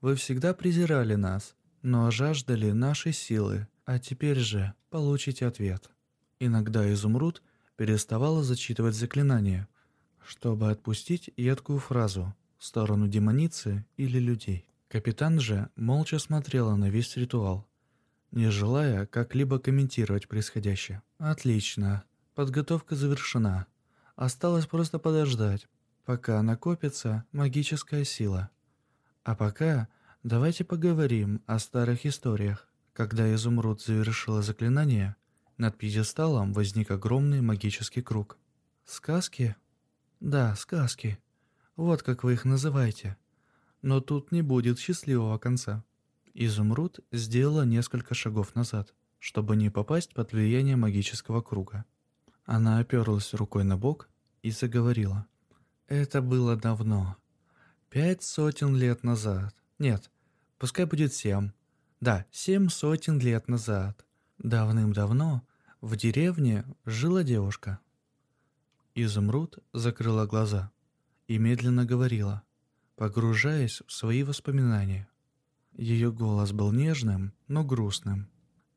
Вы всегда презирали нас, но жаждали нашей силы, а теперь же получите ответ». Иногда Изумруд переставала зачитывать заклинания, чтобы отпустить едкую фразу, в сторону демоницы или людей. Капитан же молча смотрела на весь ритуал, не желая как-либо комментировать происходящее. «Отлично. Подготовка завершена. Осталось просто подождать, пока накопится магическая сила. А пока давайте поговорим о старых историях». Когда Изумруд завершила заклинание, над пьедесталом возник огромный магический круг. «Сказки?» «Да, сказки. Вот как вы их называете. Но тут не будет счастливого конца. Изумруд сделала несколько шагов назад, чтобы не попасть под влияние магического круга. Она оперлась рукой на бок и заговорила. Это было давно. Пять сотен лет назад. Нет, пускай будет семь. Да, семь сотен лет назад. Давным-давно в деревне жила девушка. Изумруд закрыла глаза и медленно говорила, погружаясь в свои воспоминания. Ее голос был нежным, но грустным.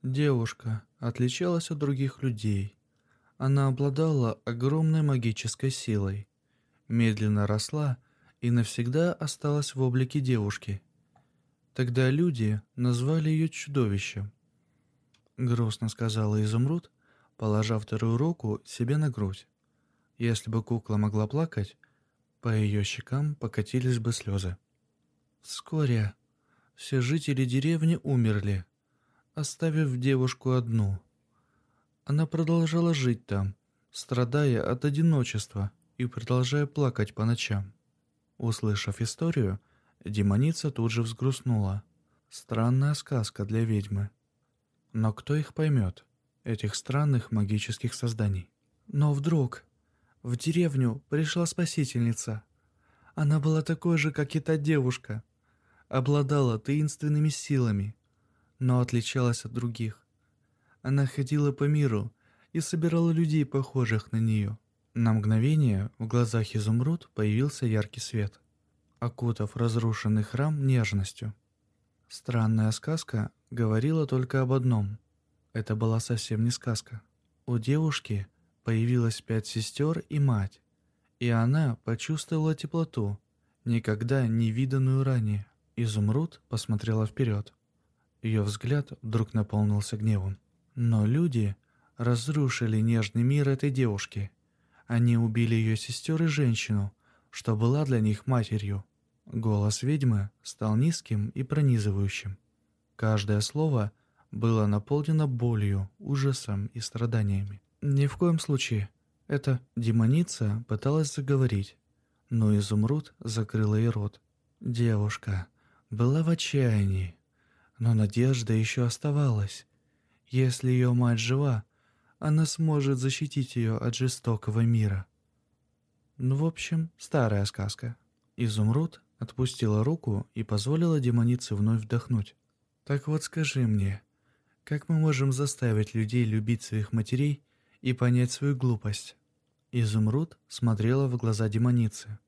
Девушка отличалась от других людей. Она обладала огромной магической силой, медленно росла и навсегда осталась в облике девушки. Тогда люди назвали ее чудовищем. Грустно сказала Изумруд, положа вторую руку себе на грудь. Если бы кукла могла плакать, по ее щекам покатились бы слезы. Вскоре все жители деревни умерли, оставив девушку одну. Она продолжала жить там, страдая от одиночества и продолжая плакать по ночам. Услышав историю, демоница тут же взгрустнула. Странная сказка для ведьмы. Но кто их поймет, этих странных магических созданий? Но вдруг в деревню пришла спасительница. Она была такой же, как и та девушка. Обладала таинственными силами, но отличалась от других. Она ходила по миру и собирала людей, похожих на нее. На мгновение в глазах изумруд появился яркий свет, окутав разрушенный храм нежностью. Странная сказка говорила только об одном. Это была совсем не сказка. У девушки Появилось пять сестер и мать, и она почувствовала теплоту, никогда не виданную ранее. Изумруд посмотрела вперед. Ее взгляд вдруг наполнился гневом. Но люди разрушили нежный мир этой девушки. Они убили ее сестер и женщину, что была для них матерью. Голос ведьмы стал низким и пронизывающим. Каждое слово было наполнено болью, ужасом и страданиями. Ни в коем случае. Эта демоница пыталась заговорить, но изумруд закрыла ей рот. Девушка была в отчаянии, но надежда еще оставалась. Если ее мать жива, она сможет защитить ее от жестокого мира. Ну, в общем, старая сказка. Изумруд Отпустила руку и позволила демонице вновь вдохнуть. «Так вот скажи мне, как мы можем заставить людей любить своих матерей и понять свою глупость?» Изумруд смотрела в глаза демоницы,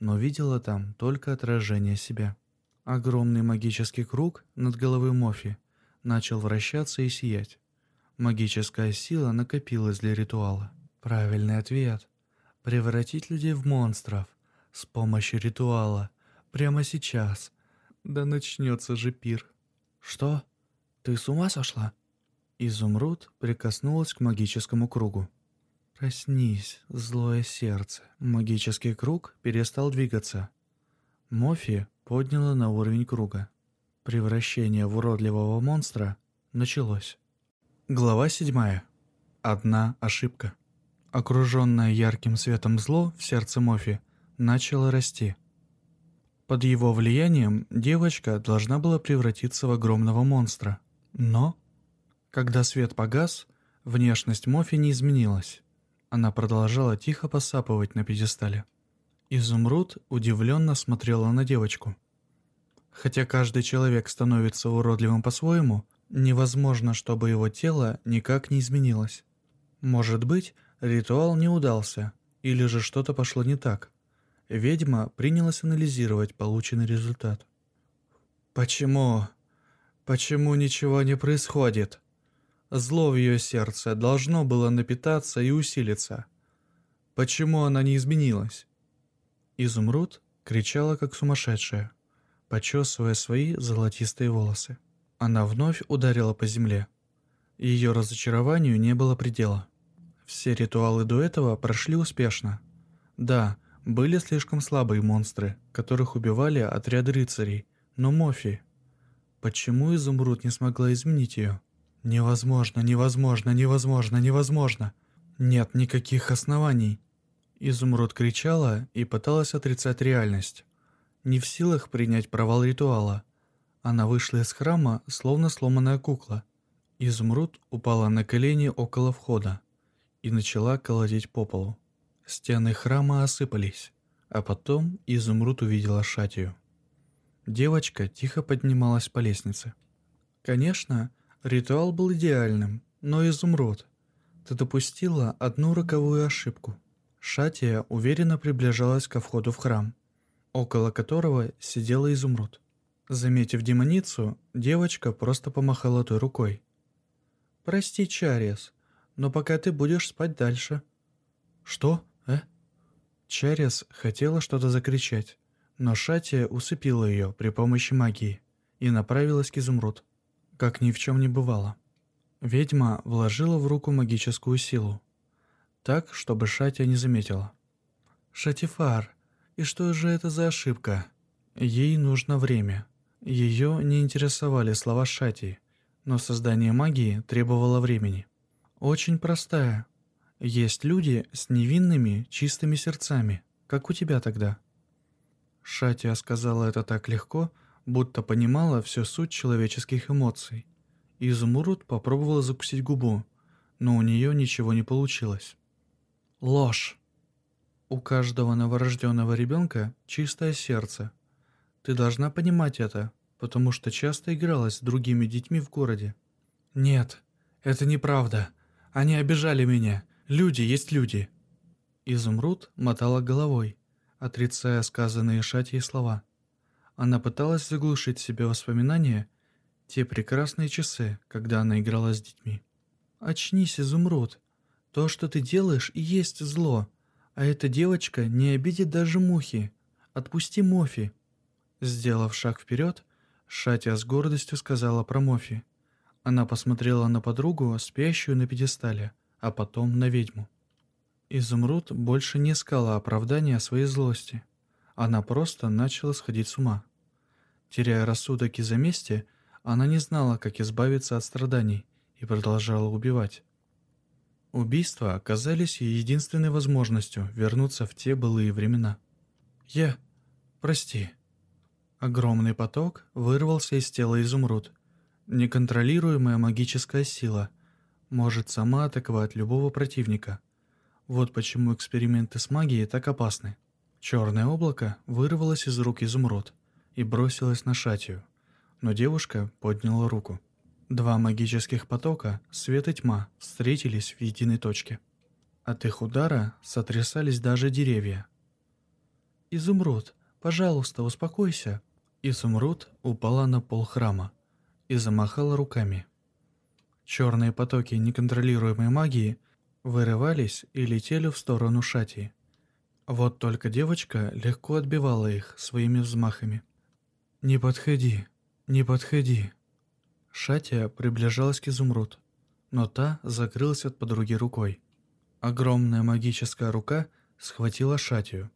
но видела там только отражение себя. Огромный магический круг над головой Мофи начал вращаться и сиять. Магическая сила накопилась для ритуала. Правильный ответ. Превратить людей в монстров с помощью ритуала. Прямо сейчас. Да начнется же пир. Что? Ты с ума сошла? Изумруд прикоснулась к магическому кругу. Проснись, злое сердце. Магический круг перестал двигаться. Мофи подняла на уровень круга. Превращение в уродливого монстра началось. Глава 7. Одна ошибка. Окруженное ярким светом зло в сердце Мофи начало расти. Под его влиянием девочка должна была превратиться в огромного монстра. Но, когда свет погас, внешность Мофи не изменилась. Она продолжала тихо посапывать на пьедестале. Изумруд удивленно смотрела на девочку. Хотя каждый человек становится уродливым по-своему – Невозможно, чтобы его тело никак не изменилось. Может быть, ритуал не удался, или же что-то пошло не так. Ведьма принялась анализировать полученный результат. «Почему? Почему ничего не происходит? Зло в ее сердце должно было напитаться и усилиться. Почему она не изменилась?» Изумруд кричала как сумасшедшая, почесывая свои золотистые волосы. Она вновь ударила по земле. Ее разочарованию не было предела. Все ритуалы до этого прошли успешно. Да, были слишком слабые монстры, которых убивали отряды рыцарей, но Мофи... Почему Изумруд не смогла изменить ее? Невозможно, невозможно, невозможно, невозможно. Нет никаких оснований. Изумруд кричала и пыталась отрицать реальность. Не в силах принять провал ритуала, она вышла из храма, словно сломанная кукла. Изумруд упала на колени около входа и начала колотить по полу. Стены храма осыпались, а потом Изумруд увидела Шатию. Девочка тихо поднималась по лестнице. Конечно, ритуал был идеальным, но Изумруд, ты допустила одну роковую ошибку. Шатия уверенно приближалась ко входу в храм, около которого сидела Изумруд. Заметив демоницу, девочка просто помахала той рукой. «Прости, Чарес, но пока ты будешь спать дальше». «Что? Э?» Чарес хотела что-то закричать, но Шатия усыпила ее при помощи магии и направилась к изумруд, как ни в чем не бывало. Ведьма вложила в руку магическую силу, так, чтобы Шатия не заметила. «Шатифар, и что же это за ошибка? Ей нужно время». Ее не интересовали слова Шати, но создание магии требовало времени. Очень простая. Есть люди с невинными, чистыми сердцами, как у тебя тогда. Шатия сказала это так легко, будто понимала всю суть человеческих эмоций. Изумруд попробовала закусить губу, но у нее ничего не получилось. Ложь. У каждого новорожденного ребенка чистое сердце. Ты должна понимать это, потому что часто игралась с другими детьми в городе. «Нет, это неправда. Они обижали меня. Люди есть люди». Изумруд мотала головой, отрицая сказанные Шатьей слова. Она пыталась заглушить себе воспоминания, те прекрасные часы, когда она играла с детьми. «Очнись, Изумруд. То, что ты делаешь, и есть зло. А эта девочка не обидит даже мухи. Отпусти Мофи». Сделав шаг вперед, Шатя с гордостью сказала про Мофи. Она посмотрела на подругу, спящую на пьедестале, а потом на ведьму. Изумруд больше не искала оправдания своей злости. Она просто начала сходить с ума. Теряя рассудок из-за мести, она не знала, как избавиться от страданий, и продолжала убивать. Убийства оказались ее единственной возможностью вернуться в те былые времена. «Я... прости», Огромный поток вырвался из тела изумруд. Неконтролируемая магическая сила может сама атаковать любого противника. Вот почему эксперименты с магией так опасны. Черное облако вырвалось из рук изумруд и бросилось на Шатию, но девушка подняла руку. Два магических потока, свет и тьма, встретились в единой точке. От их удара сотрясались даже деревья. «Изумруд, пожалуйста, успокойся!» Изумруд упала на пол храма и замахала руками. Черные потоки неконтролируемой магии вырывались и летели в сторону Шати. Вот только девочка легко отбивала их своими взмахами. «Не подходи, не подходи!» Шатия приближалась к изумруд, но та закрылась от подруги рукой. Огромная магическая рука схватила Шатию,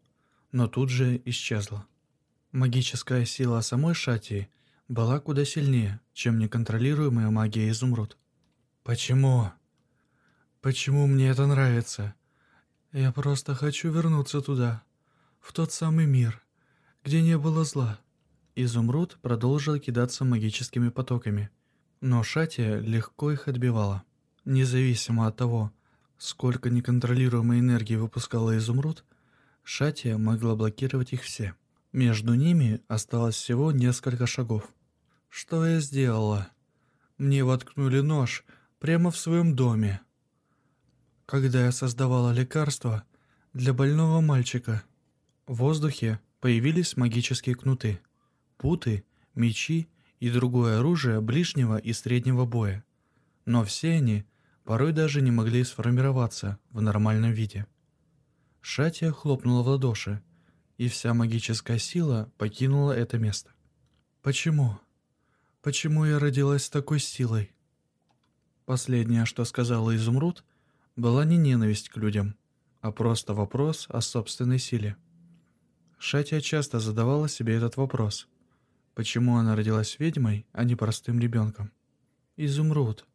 но тут же исчезла. Магическая сила самой Шатии была куда сильнее, чем неконтролируемая магия изумруд. «Почему? Почему мне это нравится? Я просто хочу вернуться туда, в тот самый мир, где не было зла». Изумруд продолжил кидаться магическими потоками, но Шатия легко их отбивала. Независимо от того, сколько неконтролируемой энергии выпускала Изумруд, Шатия могла блокировать их все. Между ними осталось всего несколько шагов. Что я сделала? Мне воткнули нож прямо в своем доме. Когда я создавала лекарство для больного мальчика, в воздухе появились магические кнуты, путы, мечи и другое оружие ближнего и среднего боя. Но все они порой даже не могли сформироваться в нормальном виде. Шатия хлопнула в ладоши, и вся магическая сила покинула это место. Почему? Почему я родилась с такой силой? Последнее, что сказала Изумруд, была не ненависть к людям, а просто вопрос о собственной силе. Шатия часто задавала себе этот вопрос. Почему она родилась ведьмой, а не простым ребенком? Изумруд.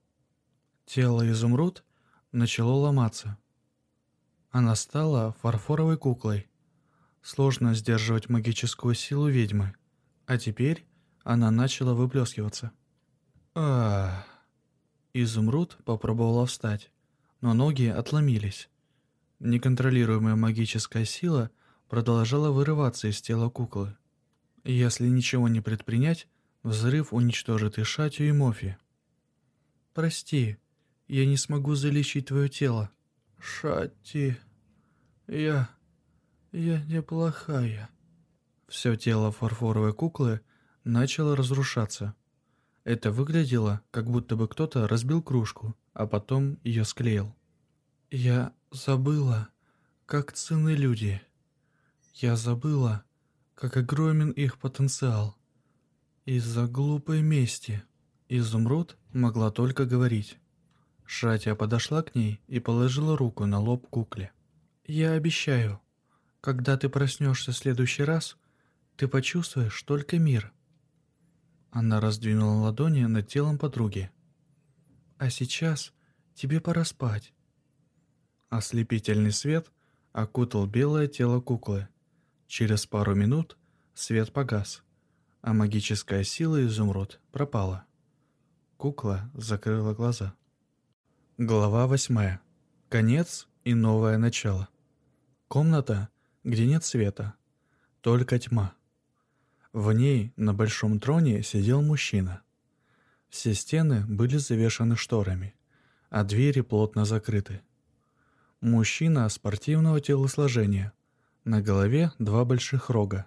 Тело Изумруд начало ломаться. Она стала фарфоровой куклой, Сложно сдерживать магическую силу ведьмы. А теперь она начала выплескиваться. а Изумруд попробовала встать, но ноги отломились. Неконтролируемая магическая сила продолжала вырываться из тела куклы. Если ничего не предпринять, взрыв уничтожит и Шатю, и Мофи. «Прости, я не смогу залечить твое тело». «Шати, я...» Я неплохая. Все тело фарфоровой куклы начало разрушаться. Это выглядело, как будто бы кто-то разбил кружку, а потом ее склеил. Я забыла, как цены люди. Я забыла, как огромен их потенциал. Из-за глупой мести Изумруд могла только говорить. Шатя подошла к ней и положила руку на лоб кукле. «Я обещаю, когда ты проснешься в следующий раз, ты почувствуешь только мир. Она раздвинула ладони над телом подруги. А сейчас тебе пора спать. Ослепительный свет окутал белое тело куклы. Через пару минут свет погас, а магическая сила изумруд пропала. Кукла закрыла глаза. Глава восьмая. Конец и новое начало. Комната где нет света, только тьма. В ней на большом троне сидел мужчина. Все стены были завешаны шторами, а двери плотно закрыты. Мужчина спортивного телосложения, на голове два больших рога.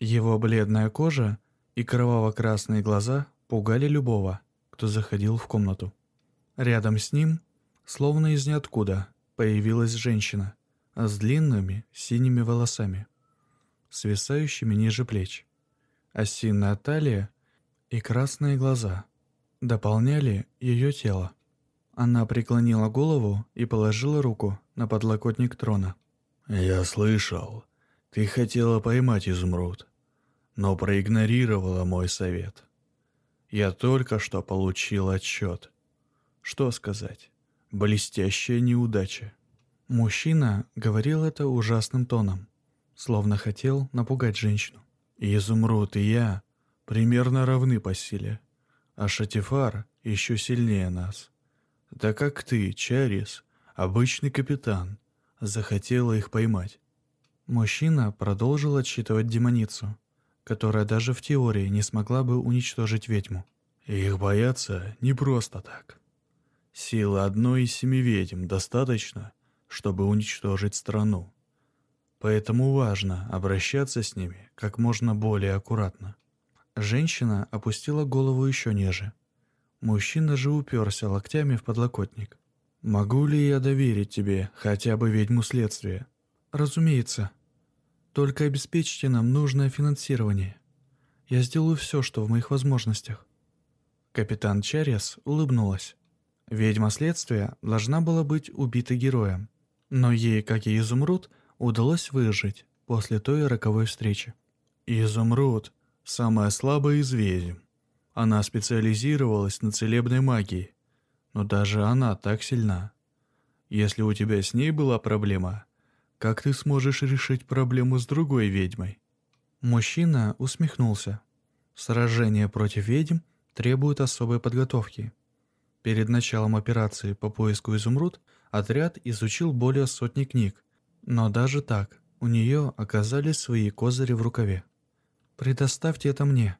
Его бледная кожа и кроваво-красные глаза пугали любого, кто заходил в комнату. Рядом с ним, словно из ниоткуда, появилась женщина с длинными синими волосами, свисающими ниже плеч. Осиная талия и красные глаза дополняли ее тело. Она преклонила голову и положила руку на подлокотник трона. «Я слышал, ты хотела поймать изумруд, но проигнорировала мой совет. Я только что получил отчет. Что сказать? Блестящая неудача. Мужчина говорил это ужасным тоном, словно хотел напугать женщину. «Изумруд и я примерно равны по силе, а Шатифар еще сильнее нас. Да как ты, Чарис, обычный капитан, захотела их поймать». Мужчина продолжил отсчитывать демоницу, которая даже в теории не смогла бы уничтожить ведьму. Их боятся не просто так. Силы одной из семи ведьм достаточно, чтобы уничтожить страну. Поэтому важно обращаться с ними как можно более аккуратно. Женщина опустила голову еще ниже. Мужчина же уперся локтями в подлокотник. «Могу ли я доверить тебе хотя бы ведьму следствия?» «Разумеется. Только обеспечьте нам нужное финансирование. Я сделаю все, что в моих возможностях». Капитан Чарес улыбнулась. Ведьма следствия должна была быть убита героем, но ей, как и Изумруд, удалось выжить после той роковой встречи. Изумруд – самая слабая из ведьм. Она специализировалась на целебной магии, но даже она так сильна. Если у тебя с ней была проблема, как ты сможешь решить проблему с другой ведьмой? Мужчина усмехнулся. Сражение против ведьм требует особой подготовки. Перед началом операции по поиску изумруд отряд изучил более сотни книг, но даже так, у нее оказались свои козыри в рукаве. «Предоставьте это мне.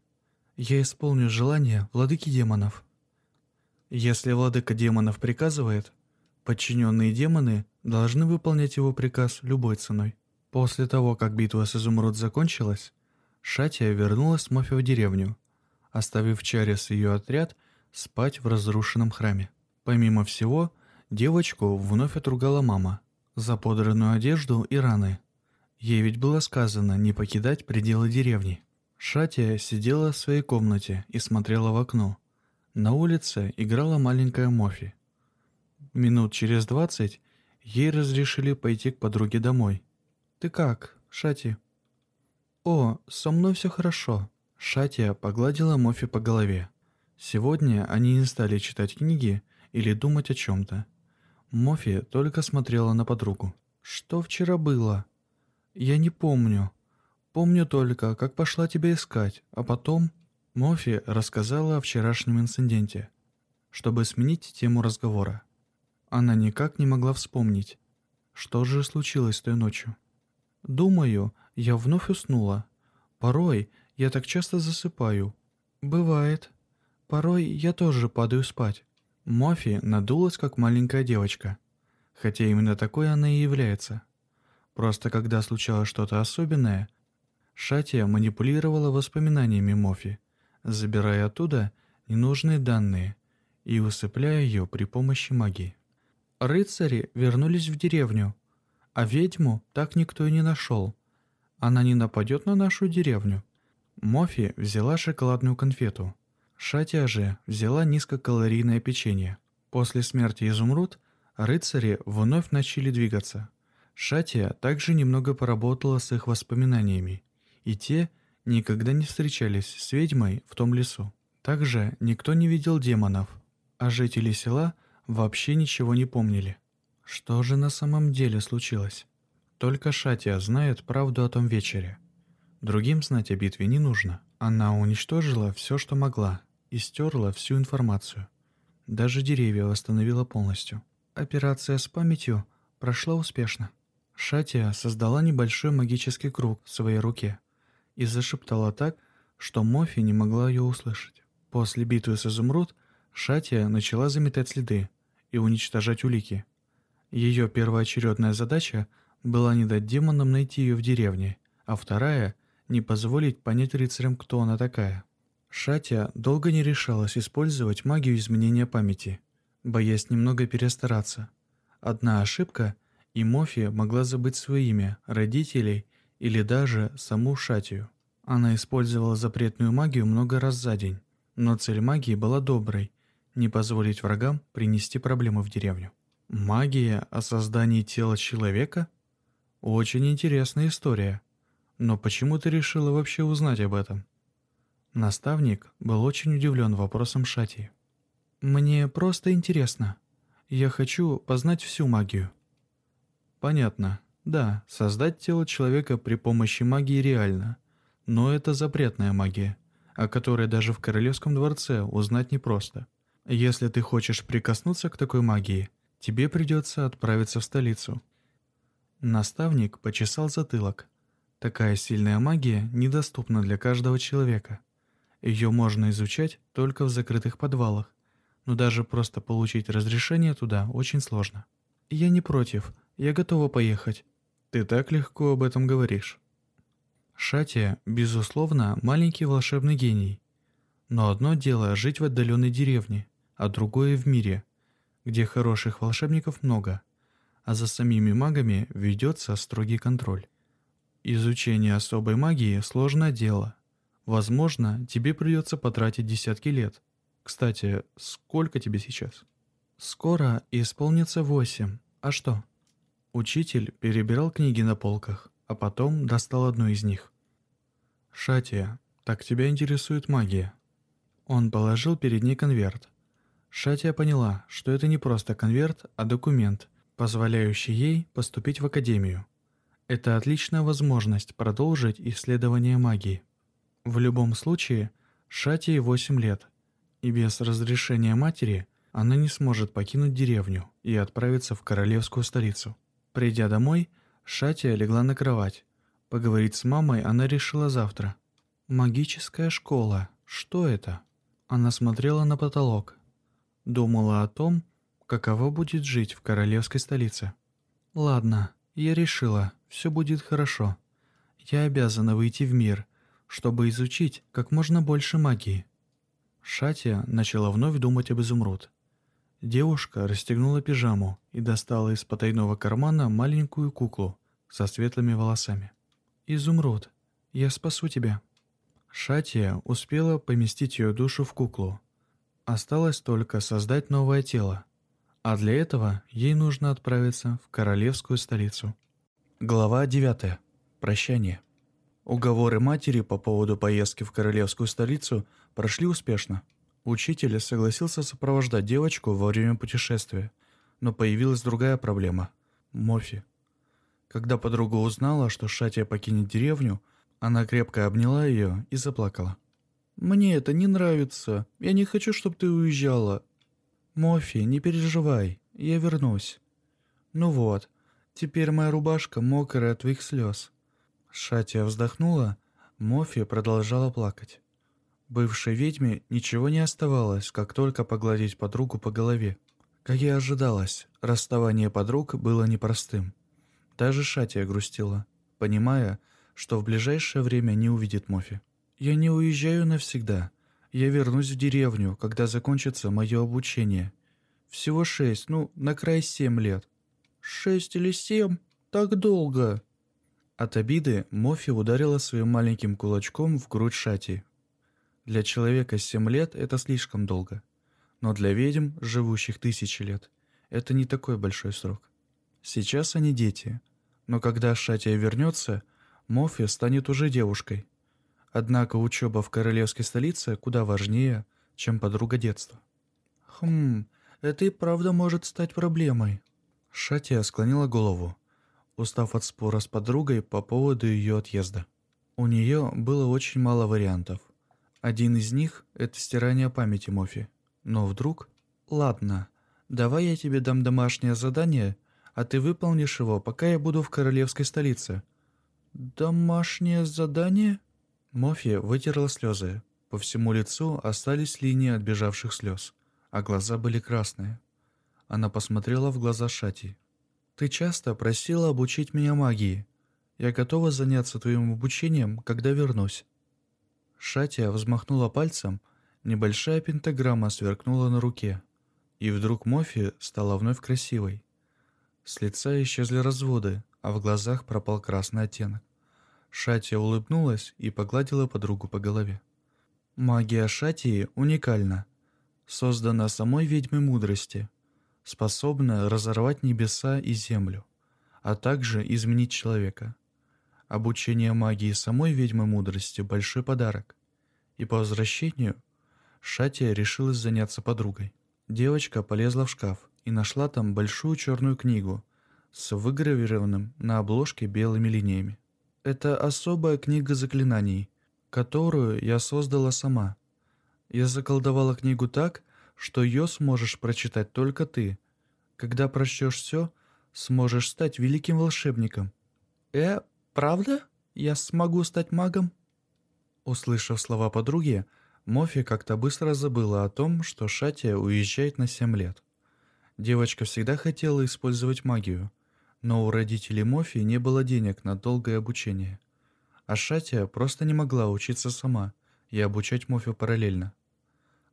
Я исполню желание владыки демонов». Если владыка демонов приказывает, подчиненные демоны должны выполнять его приказ любой ценой. После того, как битва с Изумруд закончилась, Шатия вернулась с Мофи в деревню, оставив Чарис и ее отряд спать в разрушенном храме. Помимо всего, девочку вновь отругала мама – за подранную одежду и раны. Ей ведь было сказано не покидать пределы деревни. Шатия сидела в своей комнате и смотрела в окно. На улице играла маленькая Мофи. Минут через двадцать ей разрешили пойти к подруге домой. «Ты как, Шати?» «О, со мной все хорошо». Шатия погладила Мофи по голове. Сегодня они не стали читать книги или думать о чем-то. Мофи только смотрела на подругу. «Что вчера было?» «Я не помню. Помню только, как пошла тебя искать, а потом...» Мофи рассказала о вчерашнем инциденте, чтобы сменить тему разговора. Она никак не могла вспомнить, что же случилось той ночью. «Думаю, я вновь уснула. Порой я так часто засыпаю. Бывает. Порой я тоже падаю спать. Мофи надулась, как маленькая девочка. Хотя именно такой она и является. Просто когда случалось что-то особенное, Шатия манипулировала воспоминаниями Мофи, забирая оттуда ненужные данные и усыпляя ее при помощи магии. Рыцари вернулись в деревню, а ведьму так никто и не нашел. Она не нападет на нашу деревню. Мофи взяла шоколадную конфету – Шатия же взяла низкокалорийное печенье. После смерти Изумруд рыцари вновь начали двигаться. Шатия также немного поработала с их воспоминаниями, и те никогда не встречались с ведьмой в том лесу. Также никто не видел демонов, а жители села вообще ничего не помнили. Что же на самом деле случилось? Только Шатия знает правду о том вечере. Другим знать о битве не нужно. Она уничтожила все, что могла, и стерла всю информацию. Даже деревья восстановила полностью. Операция с памятью прошла успешно. Шатия создала небольшой магический круг в своей руке и зашептала так, что Мофи не могла ее услышать. После битвы с Изумруд Шатия начала заметать следы и уничтожать улики. Ее первоочередная задача была не дать демонам найти ее в деревне, а вторая – не позволить понять рыцарям, кто она такая. Шатя долго не решалась использовать магию изменения памяти, боясь немного перестараться. Одна ошибка, и Мофи могла забыть свое имя, родителей или даже саму Шатию. Она использовала запретную магию много раз за день, но цель магии была доброй – не позволить врагам принести проблемы в деревню. Магия о создании тела человека? Очень интересная история. Но почему ты решила вообще узнать об этом? Наставник был очень удивлен вопросом Шати. «Мне просто интересно. Я хочу познать всю магию». «Понятно. Да, создать тело человека при помощи магии реально. Но это запретная магия, о которой даже в Королевском дворце узнать непросто. Если ты хочешь прикоснуться к такой магии, тебе придется отправиться в столицу. Наставник почесал затылок. Такая сильная магия недоступна для каждого человека. Ее можно изучать только в закрытых подвалах, но даже просто получить разрешение туда очень сложно. Я не против, я готова поехать. Ты так легко об этом говоришь. Шатия, безусловно, маленький волшебный гений. Но одно дело жить в отдаленной деревне, а другое в мире, где хороших волшебников много, а за самими магами ведется строгий контроль. Изучение особой магии – сложное дело. Возможно, тебе придется потратить десятки лет. Кстати, сколько тебе сейчас? Скоро исполнится восемь. А что? Учитель перебирал книги на полках, а потом достал одну из них. «Шатия, так тебя интересует магия?» Он положил перед ней конверт. Шатия поняла, что это не просто конверт, а документ, позволяющий ей поступить в академию. Это отличная возможность продолжить исследование магии. В любом случае, Шатии 8 лет, и без разрешения матери она не сможет покинуть деревню и отправиться в королевскую столицу. Придя домой, Шатия легла на кровать. Поговорить с мамой она решила завтра. «Магическая школа. Что это?» Она смотрела на потолок. Думала о том, каково будет жить в королевской столице. «Ладно, я решила, все будет хорошо. Я обязана выйти в мир, чтобы изучить как можно больше магии. Шатия начала вновь думать об изумруд. Девушка расстегнула пижаму и достала из потайного кармана маленькую куклу со светлыми волосами. «Изумруд, я спасу тебя». Шатия успела поместить ее душу в куклу. Осталось только создать новое тело, а для этого ей нужно отправиться в королевскую столицу. Глава 9. Прощание. Уговоры матери по поводу поездки в королевскую столицу прошли успешно. Учитель согласился сопровождать девочку во время путешествия, но появилась другая проблема – Мофи. Когда подруга узнала, что Шатия покинет деревню, она крепко обняла ее и заплакала. «Мне это не нравится. Я не хочу, чтобы ты уезжала». «Мофи, не переживай, я вернусь». «Ну вот, Теперь моя рубашка мокрая от твоих слез». Шатия вздохнула, Мофи продолжала плакать. Бывшей ведьме ничего не оставалось, как только погладить подругу по голове. Как и ожидалось, расставание подруг было непростым. Даже Шатия грустила, понимая, что в ближайшее время не увидит Мофи. «Я не уезжаю навсегда. Я вернусь в деревню, когда закончится мое обучение. Всего шесть, ну, на край семь лет. Шесть или семь? Так долго!» От обиды Мофи ударила своим маленьким кулачком в грудь Шати. Для человека семь лет это слишком долго. Но для ведьм, живущих тысячи лет, это не такой большой срок. Сейчас они дети, но когда Шатия вернется, Мофи станет уже девушкой. Однако учеба в королевской столице куда важнее, чем подруга детства. «Хм, это и правда может стать проблемой», Шатия склонила голову, устав от спора с подругой по поводу ее отъезда. У нее было очень мало вариантов. Один из них – это стирание памяти Мофи. Но вдруг... Ладно, давай я тебе дам домашнее задание, а ты выполнишь его, пока я буду в королевской столице. Домашнее задание? Мофи вытерла слезы. По всему лицу остались линии отбежавших слез, а глаза были красные. Она посмотрела в глаза Шати. «Ты часто просила обучить меня магии. Я готова заняться твоим обучением, когда вернусь». Шатия взмахнула пальцем, небольшая пентаграмма сверкнула на руке. И вдруг Мофи стала вновь красивой. С лица исчезли разводы, а в глазах пропал красный оттенок. Шатия улыбнулась и погладила подругу по голове. Магия Шатии уникальна, создана самой ведьмой мудрости – способная разорвать небеса и землю, а также изменить человека. Обучение магии самой ведьмы мудрости – большой подарок. И по возвращению Шатия решилась заняться подругой. Девочка полезла в шкаф и нашла там большую черную книгу с выгравированным на обложке белыми линиями. Это особая книга заклинаний, которую я создала сама. Я заколдовала книгу так, что ее сможешь прочитать только ты. Когда прочтешь все, сможешь стать великим волшебником. Э, правда? Я смогу стать магом? Услышав слова подруги, Мофи как-то быстро забыла о том, что Шатия уезжает на 7 лет. Девочка всегда хотела использовать магию, но у родителей Мофи не было денег на долгое обучение. А Шатия просто не могла учиться сама и обучать Мофи параллельно.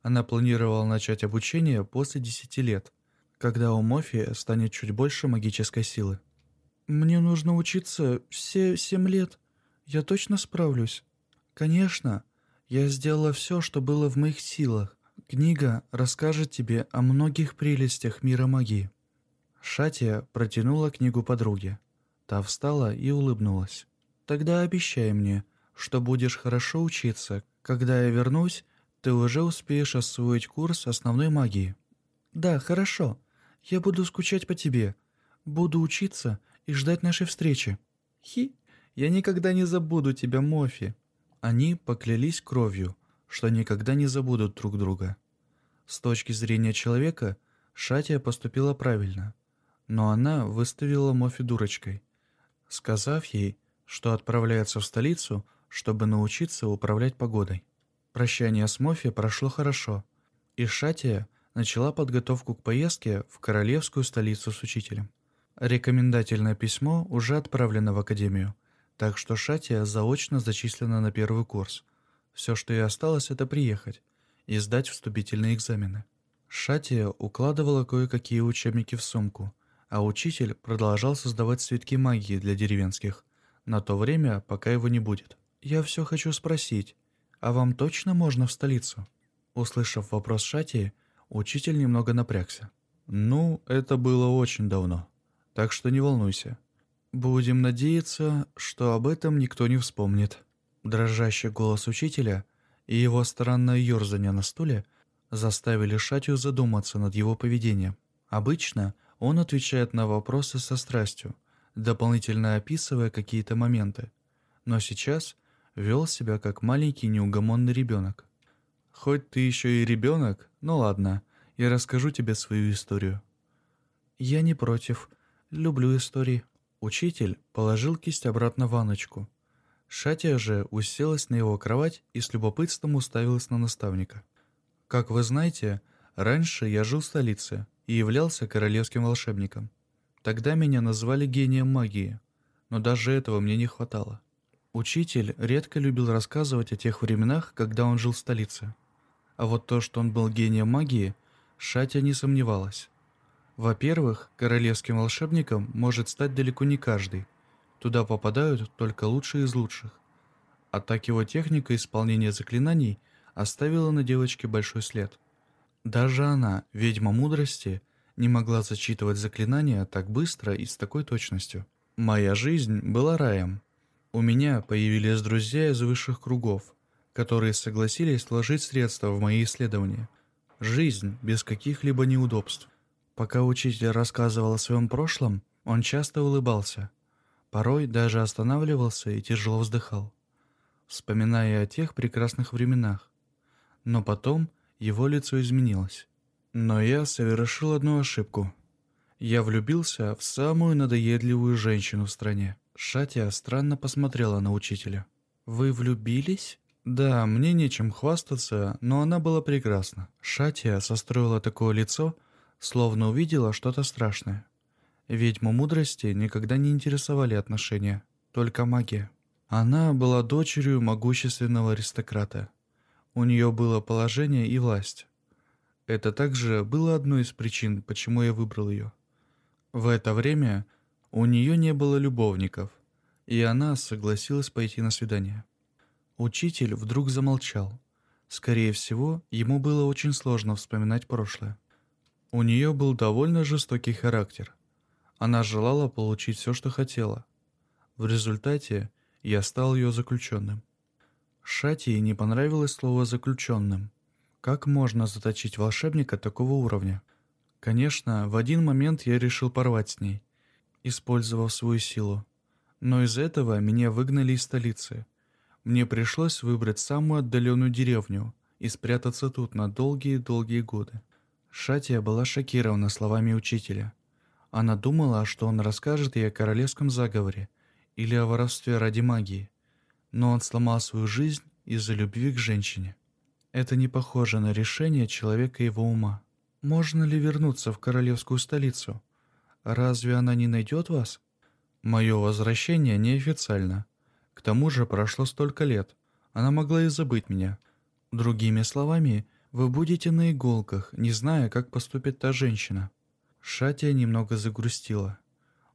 Она планировала начать обучение после 10 лет, когда у Мофи станет чуть больше магической силы. «Мне нужно учиться все 7 лет. Я точно справлюсь?» «Конечно. Я сделала все, что было в моих силах. Книга расскажет тебе о многих прелестях мира магии». Шатия протянула книгу подруге. Та встала и улыбнулась. «Тогда обещай мне, что будешь хорошо учиться. Когда я вернусь, ты уже успеешь освоить курс основной магии». «Да, хорошо. Я буду скучать по тебе. Буду учиться и ждать нашей встречи». «Хи, я никогда не забуду тебя, Мофи». Они поклялись кровью, что никогда не забудут друг друга. С точки зрения человека, Шатия поступила правильно – но она выставила Мофи дурочкой, сказав ей, что отправляется в столицу, чтобы научиться управлять погодой. Прощание с Мофи прошло хорошо, и Шатия начала подготовку к поездке в королевскую столицу с учителем. Рекомендательное письмо уже отправлено в академию, так что Шатия заочно зачислена на первый курс. Все, что ей осталось, это приехать и сдать вступительные экзамены. Шатия укладывала кое-какие учебники в сумку – а учитель продолжал создавать цветки магии для деревенских, на то время, пока его не будет. «Я все хочу спросить, а вам точно можно в столицу?» Услышав вопрос Шати, учитель немного напрягся. «Ну, это было очень давно, так что не волнуйся. Будем надеяться, что об этом никто не вспомнит». Дрожащий голос учителя и его странное ерзание на стуле заставили Шатью задуматься над его поведением. Обычно – он отвечает на вопросы со страстью, дополнительно описывая какие-то моменты. Но сейчас вел себя как маленький неугомонный ребенок. «Хоть ты еще и ребенок, ну ладно, я расскажу тебе свою историю». «Я не против. Люблю истории». Учитель положил кисть обратно в ванночку. Шатия же уселась на его кровать и с любопытством уставилась на наставника. «Как вы знаете, раньше я жил в столице, и являлся королевским волшебником. Тогда меня назвали гением магии, но даже этого мне не хватало. Учитель редко любил рассказывать о тех временах, когда он жил в столице. А вот то, что он был гением магии, Шатя не сомневалась. Во-первых, королевским волшебником может стать далеко не каждый. Туда попадают только лучшие из лучших. А так его техника исполнения заклинаний оставила на девочке большой след – даже она, ведьма мудрости, не могла зачитывать заклинания так быстро и с такой точностью. Моя жизнь была раем. У меня появились друзья из высших кругов, которые согласились вложить средства в мои исследования. Жизнь без каких-либо неудобств. Пока учитель рассказывал о своем прошлом, он часто улыбался. Порой даже останавливался и тяжело вздыхал, вспоминая о тех прекрасных временах. Но потом его лицо изменилось. Но я совершил одну ошибку. Я влюбился в самую надоедливую женщину в стране. Шатия странно посмотрела на учителя. «Вы влюбились?» Да, мне нечем хвастаться, но она была прекрасна. Шатия состроила такое лицо, словно увидела что-то страшное. Ведьму мудрости никогда не интересовали отношения, только магия. Она была дочерью могущественного аристократа. У нее было положение и власть. Это также было одной из причин, почему я выбрал ее. В это время у нее не было любовников, и она согласилась пойти на свидание. Учитель вдруг замолчал. Скорее всего, ему было очень сложно вспоминать прошлое. У нее был довольно жестокий характер. Она желала получить все, что хотела. В результате я стал ее заключенным. Шатии не понравилось слово «заключенным». Как можно заточить волшебника такого уровня? Конечно, в один момент я решил порвать с ней, использовав свою силу. Но из этого меня выгнали из столицы. Мне пришлось выбрать самую отдаленную деревню и спрятаться тут на долгие-долгие годы. Шатия была шокирована словами учителя. Она думала, что он расскажет ей о королевском заговоре или о воровстве ради магии, но он сломал свою жизнь из-за любви к женщине. Это не похоже на решение человека его ума. Можно ли вернуться в королевскую столицу? Разве она не найдет вас? Мое возвращение неофициально. К тому же прошло столько лет. Она могла и забыть меня. Другими словами, вы будете на иголках, не зная, как поступит та женщина. Шатия немного загрустила.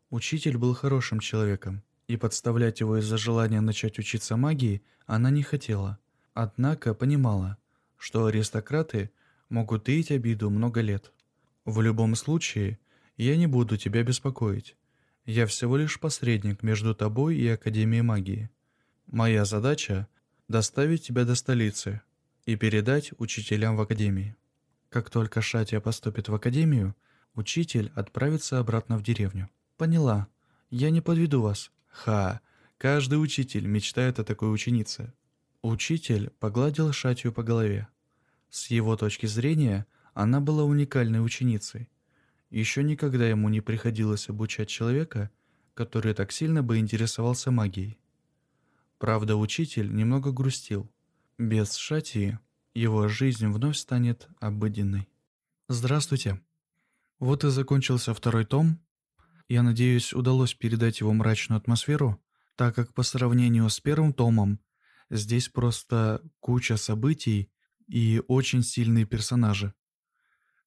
Учитель был хорошим человеком, и подставлять его из-за желания начать учиться магии она не хотела. Однако понимала, что аристократы могут таить обиду много лет. В любом случае, я не буду тебя беспокоить. Я всего лишь посредник между тобой и Академией магии. Моя задача – доставить тебя до столицы и передать учителям в Академии. Как только Шатия поступит в Академию, учитель отправится обратно в деревню. Поняла. Я не подведу вас. Ха, каждый учитель мечтает о такой ученице. Учитель погладил Шатию по голове. С его точки зрения, она была уникальной ученицей. Еще никогда ему не приходилось обучать человека, который так сильно бы интересовался магией. Правда, учитель немного грустил. Без Шатии его жизнь вновь станет обыденной. Здравствуйте. Вот и закончился второй том. Я надеюсь, удалось передать его мрачную атмосферу, так как по сравнению с первым томом здесь просто куча событий и очень сильные персонажи.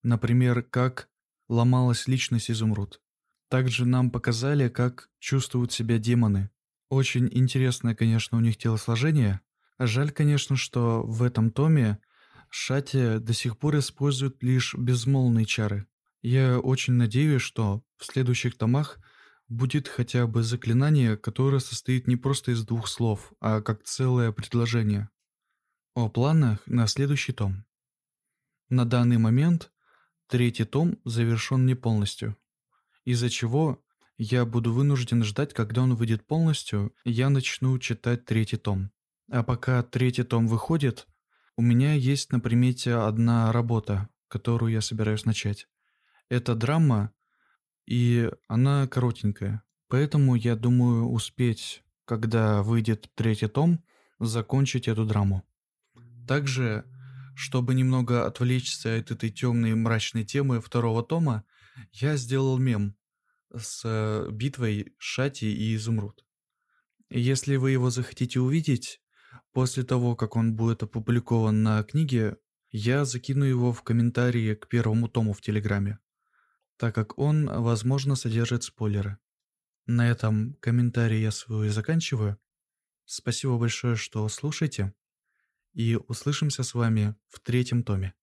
Например, как ломалась личность Изумруд. Также нам показали, как чувствуют себя демоны. Очень интересное, конечно, у них телосложение. Жаль, конечно, что в этом томе Шати до сих пор используют лишь безмолвные чары. Я очень надеюсь, что в следующих томах будет хотя бы заклинание, которое состоит не просто из двух слов, а как целое предложение. О планах на следующий том. На данный момент третий том завершен не полностью, из-за чего я буду вынужден ждать, когда он выйдет полностью, я начну читать третий том. А пока третий том выходит, у меня есть на примете одна работа, которую я собираюсь начать. Это драма, и она коротенькая. Поэтому я думаю успеть, когда выйдет третий том, закончить эту драму. Также, чтобы немного отвлечься от этой темной и мрачной темы второго тома, я сделал мем с э, битвой Шати и Изумруд. Если вы его захотите увидеть, после того, как он будет опубликован на книге, я закину его в комментарии к первому тому в Телеграме, так как он, возможно, содержит спойлеры. На этом комментарий я свой заканчиваю. Спасибо большое, что слушаете и услышимся с вами в третьем томе.